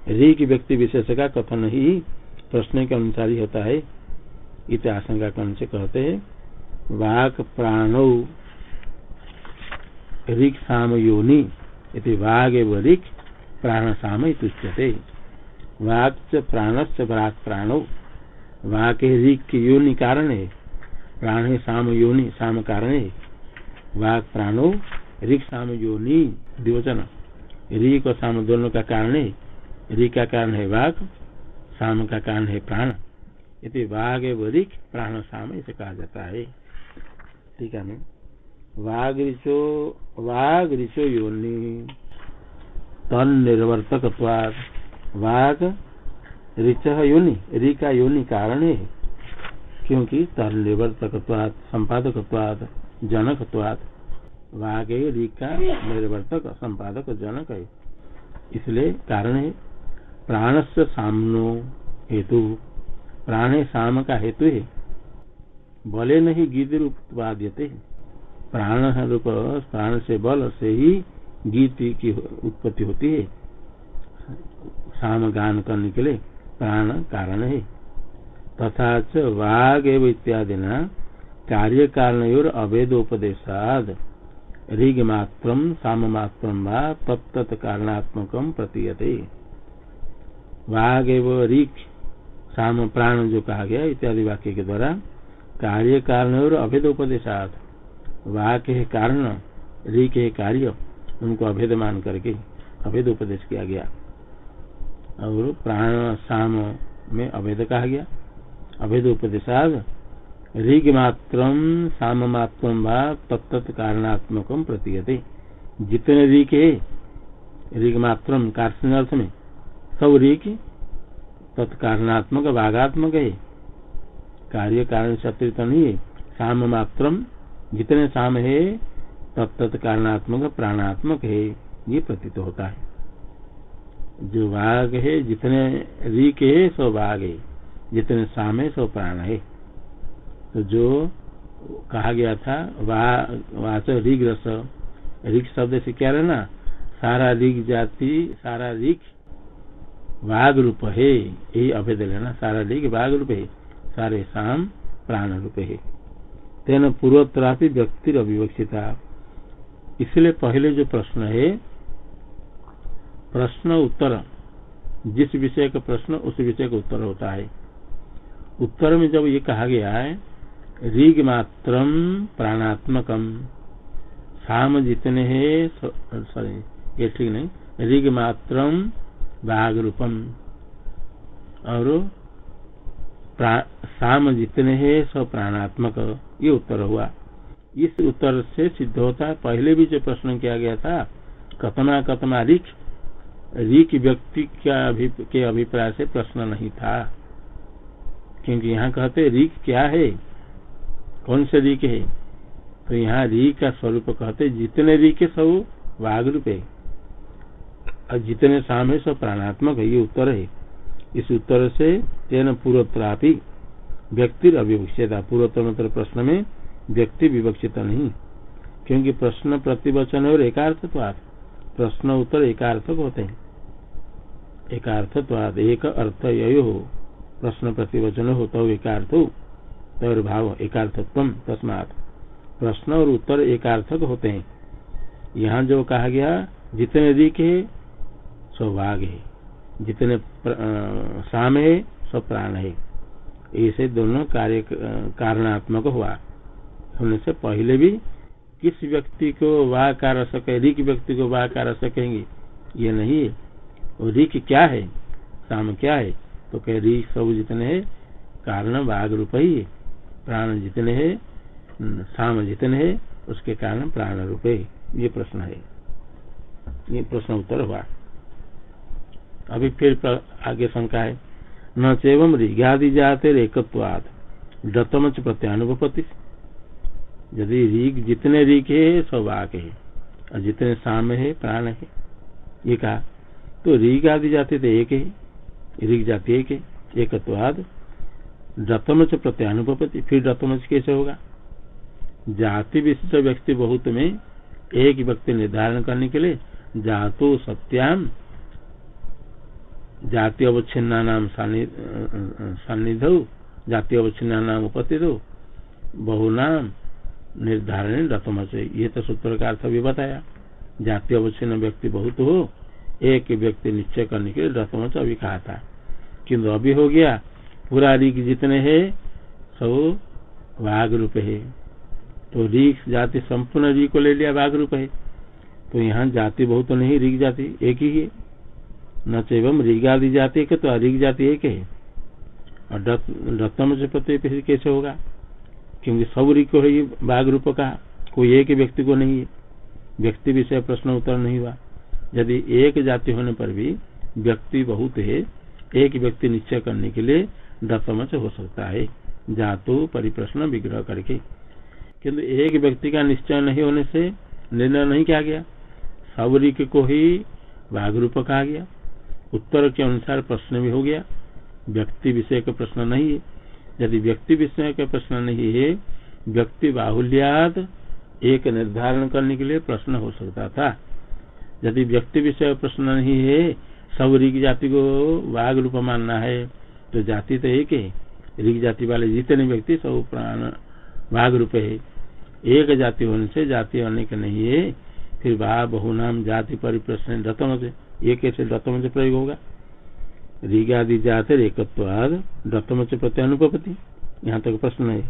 री की व्यक्ति विशेष का कथन ही प्रश्न के अनुसार ही होता है। इत आशंका कर्ण से कहते हैं? वाक प्राणो ऋक साम योनि इति वाघ एवं ऋक प्राण साम तुष्यते वाक् प्राणस्य वाक् प्राणो वहाँ के की योनि कारण, प्राण साम योनि साम कारण वाघ प्राणो ऋग साम योनि द्विवचन। ऋग और साम दोनों का कारण है ऋग का कारण है वाक, साम का कारण है प्राण। इति वाघ एवं ऋग प्राण साम इसे कहा जाता है। है वाघ ऋचो वाघ ऋचो योनि। तन निर्वर्तक वाघ ऋच योनि रि का योनि कारण है। क्योंकि तन निर्वर्तकवाद संपादक जनकत्वाद वागे रि का निर्वर्तक, संपादक, जनक है। इसलिए कारण है प्राण से सामनो हेतु। प्राण साम का हेतु है। बले नहीं गीत उत्पाद्यते प्राण रूप प्राण से बल से ही गीत की उत्पत्ति होती है। साम गान करने के लिए प्राण कारण है। तथा वाग एवं इत्यादि न कार्य कारण और अभेदोपदेशाद ऋग मात्र साम मात्र तत्त कारणात्मक प्रतीयते। वाग एवं ऋग, साम प्राण जो कहा गया इत्यादि वाक्य के द्वारा कार्य कारण और अभेदोपदेशाद वाक है कारण ऋग है कार्य, उनको अभेद मान करके अभेद उपदेश किया गया। और प्राण साम में अभेद कहा गया। अभेद उपदेशाद ऋग मात्र साम मात्र तत्त कारणात्मक प्रतीयते। जितने ऋग है ऋग मात्र कार्य अर्थ में, सब ऋग तत्कारणात्मक, भागात्मक है। कार्य कारण शत्रु तो नहीं है। साम मात्र जितने साम है तत्त कारणात्मक, प्राणात्मक है, ये प्रतीत होता है। जो वाघ है, जितने रीक है, सो वाघ है। जितने साम है, सो प्राण है। तो जो कहा गया था वाच ऋग रस। ऋग शब्द से क्या रहना? सारा ऋग जाति, सारा ऋग वाघ रूप है, यही अभेद लेना। सारा लीग वाघ रूप है। सारे शाम प्राण रूप है तेन पूर्वोत्तरापि व्यक्ति अभिवक्षिता। इसलिए पहले जो प्रश्न है, प्रश्न उत्तर। जिस विषय का प्रश्न, उस विषय का उत्तर होता है। उत्तर में जब ये कहा गया है, ऋग मात्र प्राणात्मकम। साम जितने है सॉरी ये ठीक नहीं। ऋग मात्र बाघ रूपम और साम जितने है सब प्राणात्मक। ये उत्तर हुआ। इस उत्तर से सिद्ध होता है। पहले भी जो प्रश्न किया गया था कथमा कथमा रिक रिक व्यक्ति के अभिप्राय से प्रश्न नहीं था। क्योंकि यहाँ कहते रिक क्या है? कौन से रिक है? तो यहाँ रिक का स्वरूप कहते जितने रिक है सब वाघ रूप है। और जितने शाम है सब प्राणात्मक है। ये उत्तर है। इस उत्तर से तेन पूर्वोत्तरापि व्यक्ति अभिवक्षिता पूर्वोत्तर प्रश्न में व्यक्ति विवक्षित नहीं, क्योंकि प्रश्न प्रतिवचन और एकार्थ प्रश्न उत्तर एकार्थक होते हैं। एकार्थत्वाद एक अर्थ यो हो, प्रश्न प्रतिवचन हो तो एकार्थ तौर भाव एकार्थत्व तस्मात। प्रश्न और उत्तर एकार्थक होते हैं। यहाँ जो कहा गया, जितने अधिक है, सौभाग्य है। जितने साम है सब प्राण है। ऐसे दोनों कार्य कारणात्मक हुआ। होने से पहले भी किस व्यक्ति को वाह कार सके रिक व्यक्ति को वाह कार सकेंगे ये नहीं है। रिक क्या है? साम क्या है? तो कह रिक सब जितने है, कारण वाघ रूप ही है। प्राण जितने है साम जितने है, उसके कारण प्राण रूप है। ये प्रश्न है। ये प्रश्न उत्तर हुआ। अभी फिर आगे शंका है। न चेवम ऋगादि जाते एकत्वाद दत्तमच प्रत्यानुभवती यदि रीग जितने रीग है, सब आग है। और जितने साम है, प्राण है। ये कहा तो रीग आदि जाते तो एक है। रीग जाति एक है। एकत्वाद दत्तमच प्रत्यानुपति फिर दत्तमच कैसे होगा? जाति विशिष्ट व्यक्ति बहुत में एक व्यक्ति निर्धारण करने के लिए जातो सत्याम जाति अवच्छिन्ना नाम सानिध जाति अवच्छिन्ना नाम उपस्थित। हो बहुनाम निर्धारण रतमच ये तो सूत्र का अर्थ भी बताया जाति अवच्छिन्न व्यक्ति बहुत हो एक व्यक्ति निश्चय करने के लिए रतमच अभी कहा था किंतु अभी हो गया पूरा रीक जितने है, सब वाघ रूप है। तो रीक जाति संपूर्ण री को ले लिया वाघ रूप है। तो यहाँ जाति बहुत नहीं रीक जाति एक ही है। न चम ऋगादि जाति के तो अरिग जाति एक है। और दत्तम से प्रत्यय फिर कैसे होगा? क्योंकि सब ऋग को है बाघ रूप का कोई एक व्यक्ति को नहीं है। व्यक्ति विषय प्रश्न उत्तर नहीं हुआ। यदि एक जाति होने पर भी व्यक्ति बहुत है, एक व्यक्ति निश्चय करने के लिए दत्तमच हो सकता है। जातो परिप्रश्न विग्रह करके। किंतु एक व्यक्ति का निश्चय नहीं होने से निर्णय नहीं किया गया। सबको ही बाघ रूप कहा गया। उत्तर के अनुसार प्रश्न भी हो गया। व्यक्ति विषय का प्रश्न नहीं। है यदि व्यक्ति विषय का प्रश्न नहीं है, व्यक्ति बाहुल्याद एक निर्धारण करने के लिए प्रश्न हो सकता था। यदि व्यक्ति विषय प्रश्न नहीं है, सब ऋग जाति को वाघ रूप मानना है तो जाति तो एक है। ऋग जाति वाले जितने व्यक्ति सब प्राण वाघ रूप है। एक जाति होने से जाति अनेक नहीं है। फिर वाह बहुनाम जाति परिप्रश्न रतम से ये कैसे दत्तम से प्रयोग होगा? ऋग आदि जाते एकत्वाद दत्तम से प्रत्यय अनुपति यहाँ तक प्रश्न है।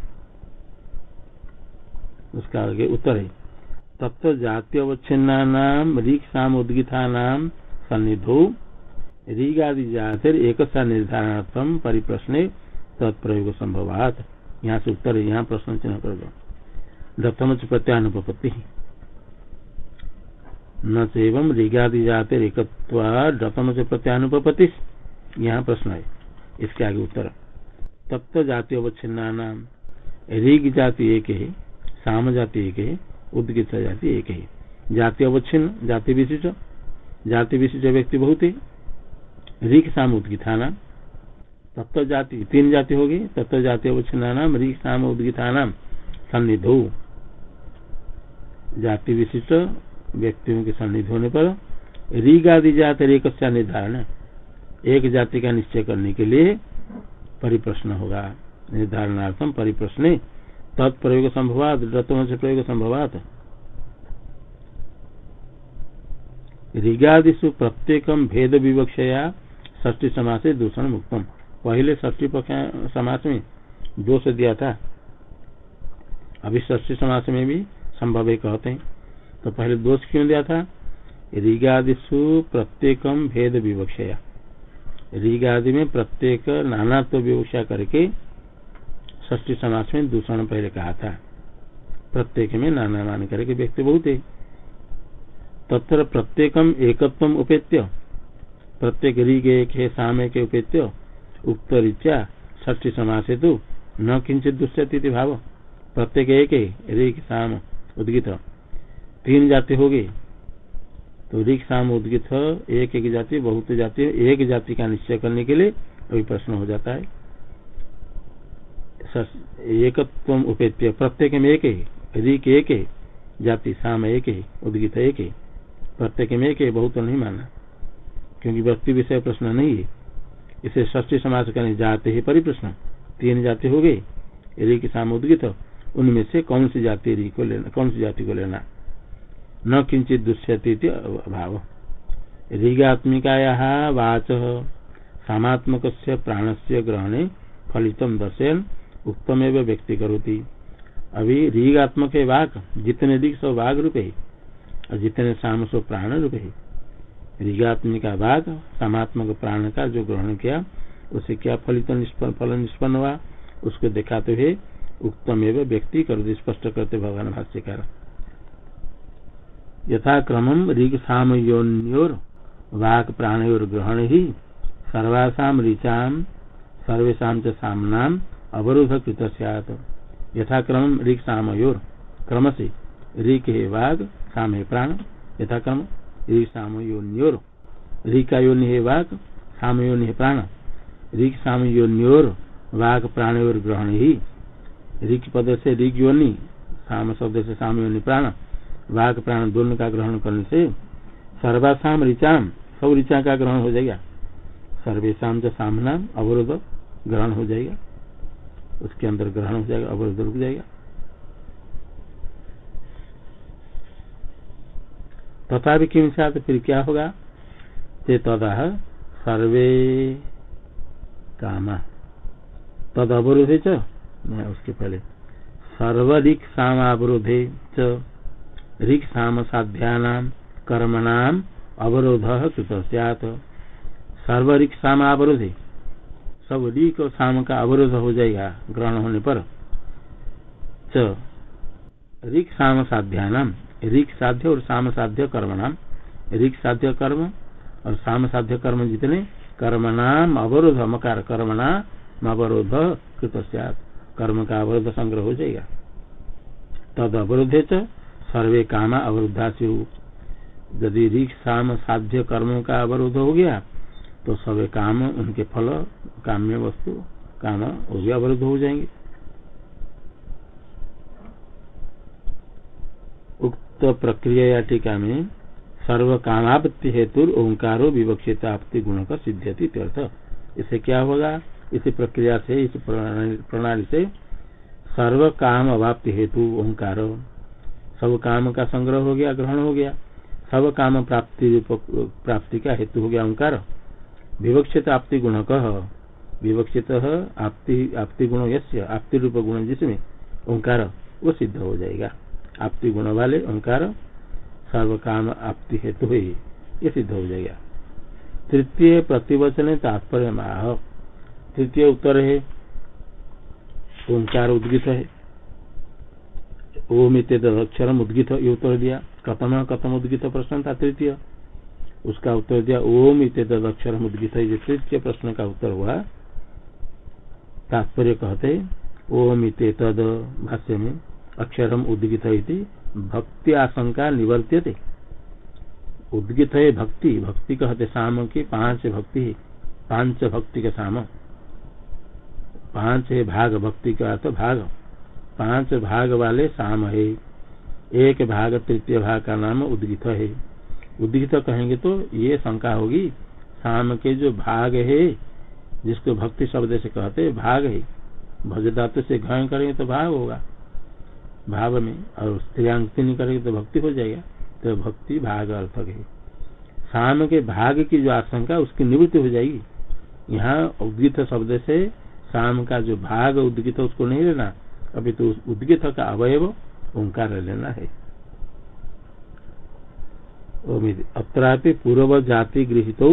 उसका आगे उत्तर है। तत्व जाति अवच्छिन्ना नाम ऋग साम उद्गिता नाम सन्निधो। ऋग आदि जाते एक निर्धारणार्थम परिप्रश्न तत्प्रयोग संभवात। यहाँ से उत्तर यहाँ प्रश्न चिन्ह कर दो। दत्तम से प्रत्यानुपत्ति न सेवम ऋगादि जाते रिकत्वादम से प्रत्यानुपति यहाँ प्रश्न है। इसके आगे उत्तर। तत्व जाति अवच्छिन्ना नाम ऋग जाति एक है, साम जाति एक है उद्गित जाति एक है। जाति अवच्छिन्न, जाति विशिष्ट। जाति विशिष्ट व्यक्ति बहुत है। ऋग, साम उद्गिता नाम तत्व जाति तीन जाति होगी तत्व जाति अवच्छिन्ना नाम ऋग, साम उद्गिता नाम सन्निधो। जाति विशिष्ट व्यक्तियों के सन्निधि होने पर रीग आदि जात रेक निर्धारण एक जाति का निश्चय करने के लिए परिप्रश्न होगा। निर्धारणार्थम परिप्रश्न तत्प्रयोग संभवात, रतों से प्रयोग संभवात। ऋगादिशु प्रत्येक भेद विवक्षया ष्टी समास से दूषण मुक्तम। पहले ष्टी समास में दोष दिया था। अभी ष्टी समास में भी संभव कहते हैं। तो पहले दोष क्यों दिया था? ऋगादिशु प्रत्येकम भेद विवक्षया। ऋगादि में प्रत्येक नाना तो विवक्षा करके ष्टी समास में दूषण पहले कहा था। प्रत्येक में नाना मान करके व्यक्ति बहुत है। तत्र प्रत्येकम एकत्व उपेत्य। प्रत्येक ऋग एक है, साम एक उपेत्य। उक्त रीत्या ष्टी समास हेतु न किंचित दुष्यति भाव। प्रत्येक एक है, ऋग, साम, उद्गित। तीन जाति होगी। गई तो ऋग साम उद्गित एक एक जाति, बहुत जाति, एक जाति का निश्चय करने के लिए अभी प्रश्न हो जाता है। एकत्व उपेत्य, प्रत्येक में एक है ऋग एक है, जाति, साम एक है उद्गित एक है। प्रत्येक में एक है, बहुत नहीं माना, क्योंकि व्यक्ति विषय प्रश्न नहीं है। इसे ष्टी समाज करने जाते ही परिप्रश्न, तीन जाति हो गए री के सामुद्गित उनमें से कौन सी जाति री को लेना, कौन सी जाति को लेना? न किंचित दुष्यति भाव। ऋगात्मिकाया वाच सामात्मक प्राण से ग्रहणे फलित दर्शन उत्तम व्यक्ति करोती। अभी ऋगात्मक वाक जितने दिख सब वाघ रूपे और जितने साम सो प्राण रूप। ऋगात्मिका भाग सामात्मक प्राण का जो ग्रहण किया, उसे क्या फलित फल निष्पन्न हुआ, उसको दिखाते हुए उत्तम व्यक्ति करोती, स्पष्ट करते भगवान भाष्यकार। यथाक्रम ऋग साम योन्योर वाक प्राणयोर ग्रहण ही सर्वासा ऋचा सर्वेशा च सामनाम अवरोध कृत सैत यथाक्रम ऋग सामयोर क्रम से ऋग है वाघ साम है प्राण। यथाक्रम ऋ साम योन्योर ऋ का योनि है वाघ साम योनि है प्राण। ऋग साम योन्योर वाघ प्राणयोर ग्रहण ही ऋग पद से ऋग योनि साम शब्द से साम योनि प्राण। वाघ प्राण दोनों का ग्रहण करने से सर्वासाम ऋचाम, सब ऋचा का ग्रहण हो जाएगा। सर्वेशम जो सामना अवरोध ग्रहण हो जाएगा। उसके अंदर ग्रहण हो जाएगा, अवरोध रुक जाएगा। तथा भी किम तो फिर क्या होगा? ते तदा सर्वे कामा। तद अवरोधे च उसके पहले। सर्वधिक सामवरोधे च। ऋक साम साध्यानाम कर्मणाम अवरोध कृत सत सर्वरिक सामावरोधे सब ऋक और साम का अवरोध हो जाएगा ग्रहण होने पर। च ऋक साम साध्यानाम ऋक साध्य और साम साध्य कर्म नाम ऋक साध्य कर्म और साम साध्य कर्म जितने कर्म नाम अवरोध, मकार कर्म नाम अवरोध कृत कर्म का अवरोध संग्रह हो जाएगा तद अवरोधे सर्वे काम अवरुद्धा से यदि साम, साध्य कर्मों का अवरोध हो गया तो सर्वे काम, उनके फल, काम्य वस्तु, काम, वो भी अवरुद्ध हो जाएँगे। उक्त प्रक्रिया या टीका में, सर्व कामापत्ति हेतु ओंकारो विवक्षित आपत्ति गुण का सिद्धि अर्थ इसे क्या होगा इसी प्रक्रिया से, इस प्रणाली से, सर्व काम अवाप्ति हेतु ओंकार। सब काम का संग्रह हो गया, ग्रहण हो गया। सब काम प्राप्ति प्राप्ति का हेतु हो गया ओंकार। विवक्षित आपत्ति गुण कह विवक्षित आपति आपति गुण यश्य आपति रूप गुण जिसमें ओंकार वो सिद्ध हो जाएगा। आपति गुण वाले ओंकार सर्व काम आपति हेतु तो ये सिद्ध हो जाएगा। तृतीय प्रतिवचन तात्पर्य माह। तृतीय उत्तर है, ओंकार उद्गित है। ओम इत अक्षर उद्गित ये उत्तर दिया। कथम कथम उद्गित प्रश्न था, तृतीय। उसका उत्तर दिया ओम इत अक्षर उद्गित तृतीय प्रश्न का उत्तर हुआ, तात्पर्य कहते ओम इत तद भाष्य में अक्षरम उद्गित भक्ति आशंका निवर्त्यते। उद्गित है भक्ति भक्ति कहते शाम की पाँच भक्ति पाँच भक्ति के शाम पाँच है भाग, भक्ति का अर्थ भाग। पाँच भाग वाले शाम है। एक भाग तृतीय भाग का नाम उद्गित है। उद्गित कहेंगे तो ये शंका होगी, साम के जो भाग है, जिसको भक्ति शब्द से कहते भाग है। भज धातु से घय करेंगे तो भाग होगा। भाव में, और स्त्रियांग नहीं करेंगे तो भक्ति हो जाएगा। तो भक्ति भाग अर्थक है। साम के भाग की जो आशंका, उसकी निवृत्ति हो जाएगी। यहाँ उद्गित शब्द से शाम का जो भाग उद्गित उसको नहीं लेना। अभी तो उद्गित का अवयव ओंकार लेना है। अत्रापि पूर्व जाति गृहित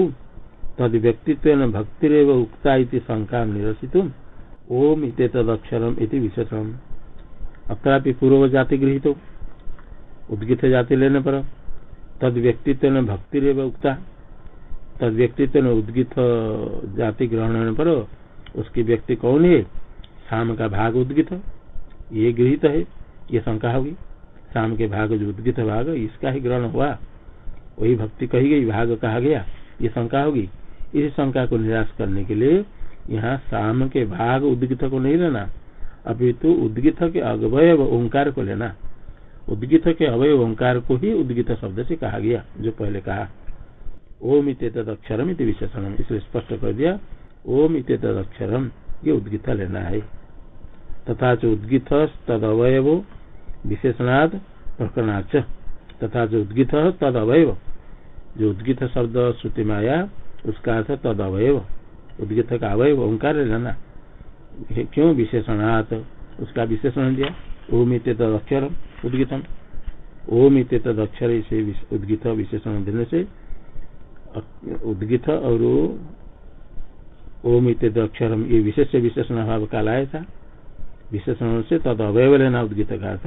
तद व्यक्तित्व भक्तिरव उक्ता शंका निरसित ओम इत तदक्षरम इति विशेषण अत्रापि पूर्व जाति गृहित, उद्गित जाति लेने पर तद व्यक्तित्व भक्तिरव उक्ता तद व्यक्तित्व उद्गित जाति ग्रहण पर, उसकी व्यक्ति कौन है? शाम का भाग उद्गित। ये गृहित है, ये शंका होगी। शाम के भाग जो उद्गित भाग, इसका ही ग्रहण हुआ। वही भक्ति कही गई, भाग कहा गया। ये शंका होगी। इस शंका को निराश करने के लिए यहाँ शाम के भाग उद्गित को नहीं लेना। अभी तो उद्गित के अवय ओंकार को लेना। उद्गित के अवय ओंकार को ही उद्गित शब्द से कहा गया, जो पहले कहा। ओम इत अक्षरम इत विशेषण इसलिए स्पष्ट कर दिया, ओम इत अक्षरम ये उद्गित लेना है। तथा उद्गित तद अवयव विशेषणाद प्रकरणाच तथा जो उद्गित तद अवयव जो उद्गित शब्द श्रुति में आया उसका अर्थ तद अवयव उद्गित का अवयव, ओंकार लेना क्यों विशेषणात? उसका विशेषण दिया। ओम इत अक्षर उद्गितम। ओम इत अक्षर से उद्गित विशेषण देने से उद्गित और ओम इत अक्षरम ये विशेष विशेषण भाव का लाया था। विशेषण से तद अवयव लेना उद्गित का अर्थ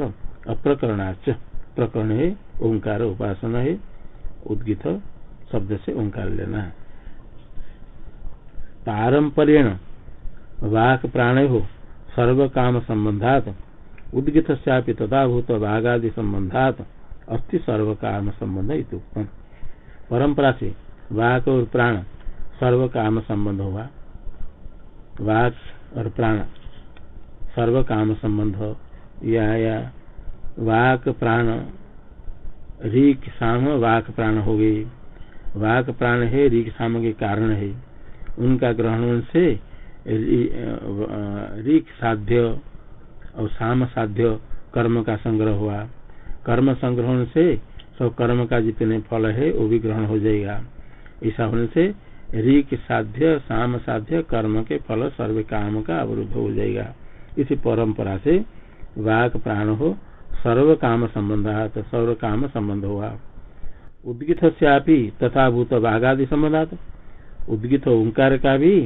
अप्रकरणाच प्रकरण है, ओंकार उपासना है, उद्गित शब्द से ओंकार लेना है। पारंपरियण वाक प्राण हो सर्व काम संबंधात उद्गित तथाभूत भागादि संबंधात अस्थि सर्व काम संबंध परंपरा से वाक और प्राण सर्व काम संबंध हुआ। वाक और प्राण सर्व काम संबंध या या वाक प्राण रीक साम वाक प्राण हो गए वाक प्राण है रीक साम के कारण है। उनका ग्रहण से रीक साध्य और साम साध्य कर्म का संग्रह हुआ। कर्म संग्रहण से, सब कर्म का जितने फल है, वो भी ग्रहण हो जाएगा। ऐसा होने से, रीक साध्य, साम साध्य कर्म के फल सर्व काम का अवरुद्ध हो जाएगा। इसी परंपरा से वाक प्राण हो, सर्व काम संबंधात, सर्व काम संबंध हुआ। उद्गित तथा भूत बाघादि संबंधात, उद्गित ओंकार का भी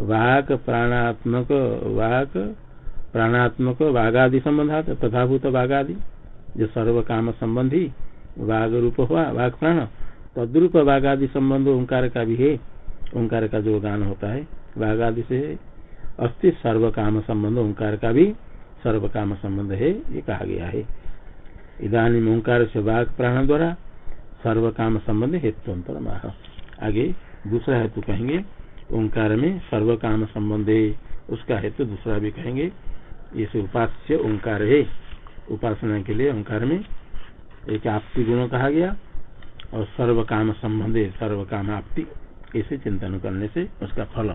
वाक प्राणात्मक वाक प्राणात्मक वाघादि संबंधात तथा भूत बाघादि जो सर्व काम संबंधी वाघ रूप हुआ वाघ प्राण, तद्रूप बाघादि संबंध ओंकार का भी है। ओंकार का जो गान होता है बाघादि से अस्थि सर्व काम संबंध, ओंकार का भी सर्व काम संबंध है, ये कहा गया है। इधानी ओंकार से बाघ प्राण द्वारा सर्व काम संबंध हेतुअंतर आगे दूसरा हेतु कहेंगे, ओंकार में सर्व काम संबंध है, उसका हेतु दूसरा भी कहेंगे। इसे उपास्य ओंकार है। उपासना के लिए ओंकार में एक आपती गुण कहा गया, और सर्व काम संबंध सर्व काम आपती ऐसे चिंतन करने से उसका फल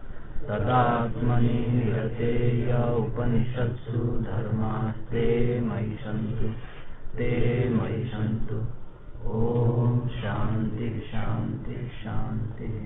तदात्मनि य उपनिषत्सु धर्मास्ते मयि सन्तु ते मयि सन्तु। ॐ शान्ति शान्ति शान्तिः।